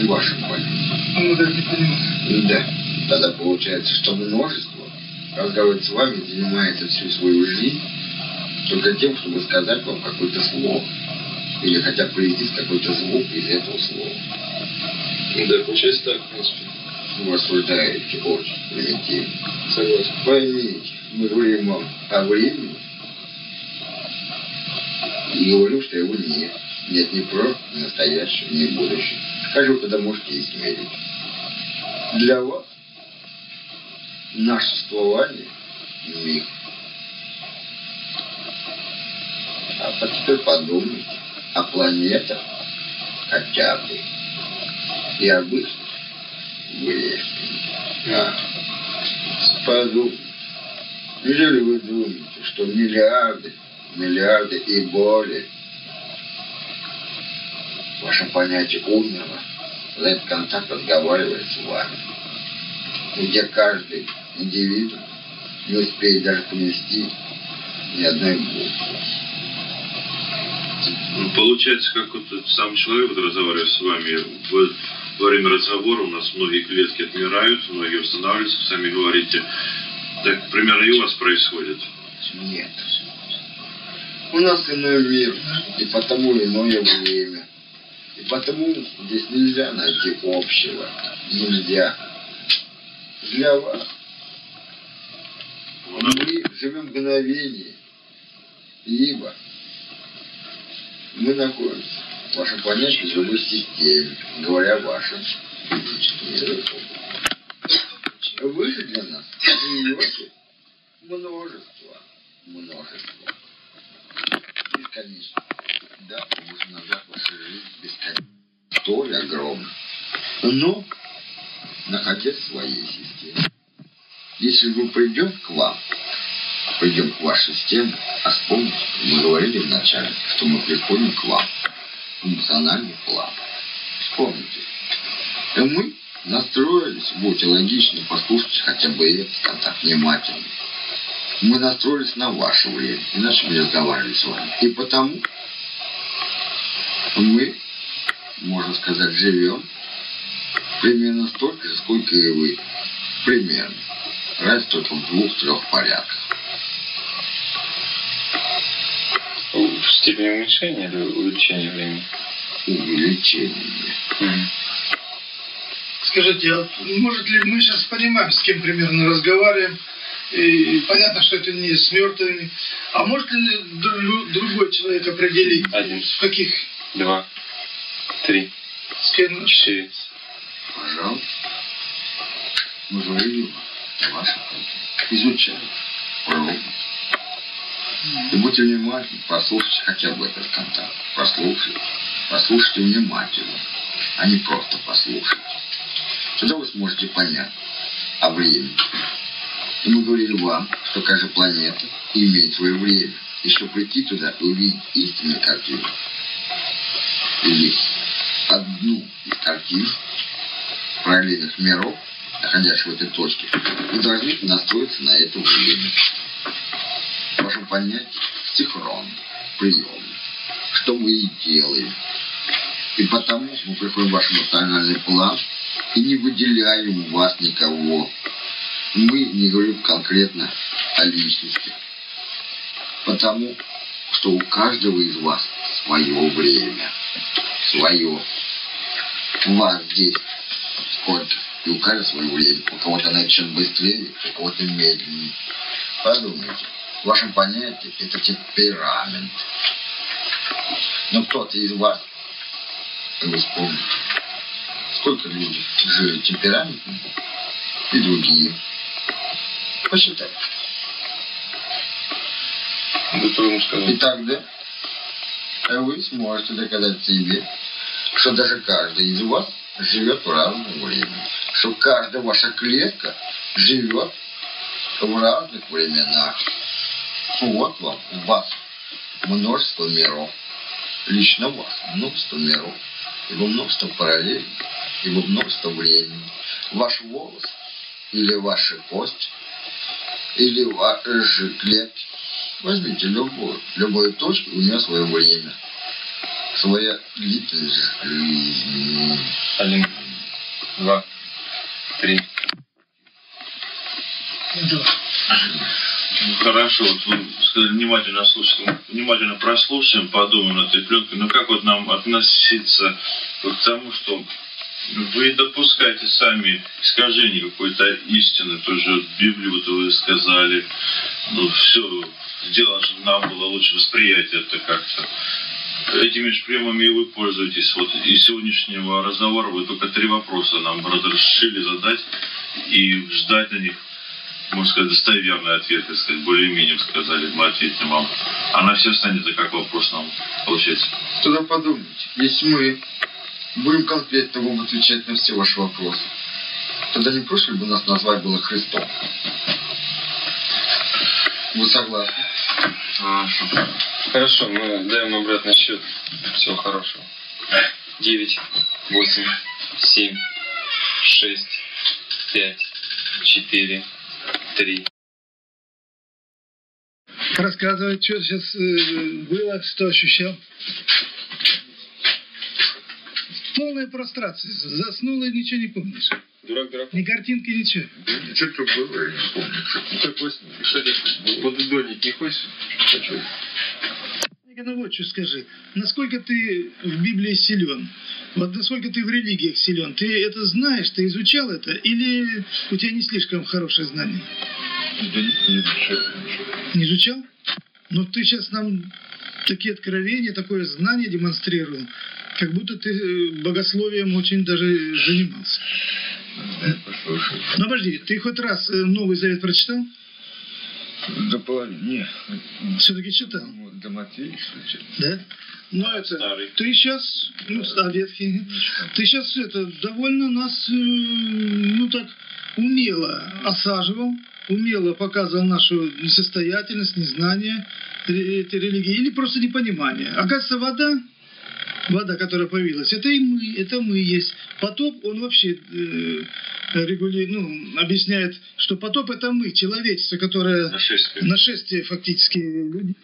В вашем понятии. Ну, не понимаю. Да. Тогда получается, что множество разговаривает с вами, занимается всю свою жизнь только тем, чтобы сказать вам какое-то слово. Или хотя бы произвести какой-то звук из этого слова. Ну да, получается так, в принципе. Вы осуждаете очень примитивно. Согласен. Поймите, мы говорим вам о времени, и говорю, что его нет. Нет ни про, ни настоящего, ни будущего. Скажу, когда можете измерить. Для вас наше существование – миг. А теперь подумайте о планетах хотя бы и времени. А, подумайте. Неужели вы думаете, что миллиарды, миллиарды и более ваше понятие умерла за этот контакт разговаривает с вами, где каждый индивид не успеет даже поместить ни одной буквы. Ну, Получается, как вот сам человек вот разговаривает с вами, в- во время разговора у нас многие клетки отмирают, многие восстанавливаются, вы сами говорите. Так примерно и у вас происходит. Нет. У нас иной мир, и потому иное время. И потому здесь нельзя найти общего. Нельзя. Для вас мы живем мгновение, ибо мы находимся в вашем понятии в другой системе, говоря вашим физическим языком. Для нас живете множество, множество. Бесконечно. Да, мы можем назвать вашу жизнь бесконечно. Столь огромно. Но, находясь в своей системе. Если мы придем к вам, придем к вашей системе, а вспомните, мы говорили вначале, что мы приходим к вам, в эмоциональный план. Вспомните. И мы настроились, будьте логичны, послушайте хотя бы этот контакт внимательно. Мы настроились на ваше время, иначе мы разговаривали с вами. И потому мы, можно сказать, живем примерно столько же, сколько и вы. Примерно. Разница только в двух-трех порядках. В степени уменьшения или увеличения времени? Увеличение. Скажите, а может ли мы сейчас понимаем, с кем примерно разговариваем, и понятно, что это не с мертвыми, а может ли дру- другой человек определить, Один. в каких, Два, три, с кем, четыре. Пожалуйста. Мы говорили ваше изучали, пробуйте. И будьте внимательны, послушайте хотя бы этот контакт. Послушайте. Послушайте внимательно, а не просто послушайте. Тогда вы сможете понять о времени. И мы говорили вам, что каждая планета имеет свое время. И чтобы прийти туда и увидеть истинную картину, или одну из картин параллельных миров, находящихся в этой точке, вы должны настроиться на это время. Понятии синхрон, прием, что мы и делаем. И потому мы приходим в ваш эмоциональный план и не выделяем у вас никого. Мы не говорим конкретно о личности. Потому что у каждого из вас свое время. Свое. У вас здесь сколько? И у каждого свое время. У кого-то чем быстрее, у кого-то медленнее. Подумайте. В вашем понятии это темперамент. Но кто-то из вас, вы вспомните, сколько людей жили темпераментными и другие. Трудно сказать. И тогда вы сможете доказать себе, что даже каждый из вас живет в разное время. Что каждая ваша клетка живет в разных временах вот вам, у вас множество миров. Лично вас множество миров. Его множество параллелей, его множество времени. Ваш волос или ваша кость, или ваши клетки. Возьмите любую, любую точку, у нее свое время. Своя длительность жизни. Один, два, три. Ну, хорошо, вот внимательно слушаем, внимательно прослушаем, подумаем над этой пленкой. Но как вот нам относиться к тому, что вы допускаете сами искажение какой-то истины, тоже в Библии вот вы сказали, ну все, сделано, чтобы нам было лучше восприятие это как-то. Этими же приемами и вы пользуетесь. Вот из сегодняшнего разговора вы только три вопроса нам разрешили задать и ждать на них можно сказать, достоверный ответ, так сказать, более-менее сказали, мы ответим вам. А на все останется как вопрос нам, получается. Тогда подумайте, если мы будем конкретно вам отвечать на все ваши вопросы, тогда не проще ли бы нас назвать было Христом? Вы согласны? Хорошо. Хорошо, мы даем обратный счет. Всего хорошего. Девять, восемь, семь, шесть, пять, четыре, три. Рассказывай, что сейчас было, что ощущал. Полная прострация. Заснул и ничего не помнишь. Дурак, дурак. Ни картинки, ничего. Что-то было, я не помню. Ну, такой, кстати, подудонить не хочешь? Хочу. Ну вот что скажи. Насколько ты в Библии силен? Вот насколько ты в религиях силен? Ты это знаешь, ты изучал это? Или у тебя не слишком хорошее знание? Да не, изучал. Не изучал? Но ты сейчас нам такие откровения, такое знание демонстрируем, как будто ты э, богословием очень даже занимался. Да, послушай. Ну, подожди, ты хоть раз э, Новый Завет прочитал? До половины. Нет. Все-таки читал, Вот, До Матвея, что ли? да? Ну, это, Старый. ты сейчас, ну, а ветхий, ты сейчас это, довольно нас, э, ну, так, умело осаживал, умело показывал нашу несостоятельность, незнание этой религии или просто непонимание. Оказывается, вода, вода, которая появилась, это и мы, это мы есть. Потоп, он вообще э, регули- ну, объясняет, что потоп это мы, человечество, которое Нашествие. нашествие фактически людей.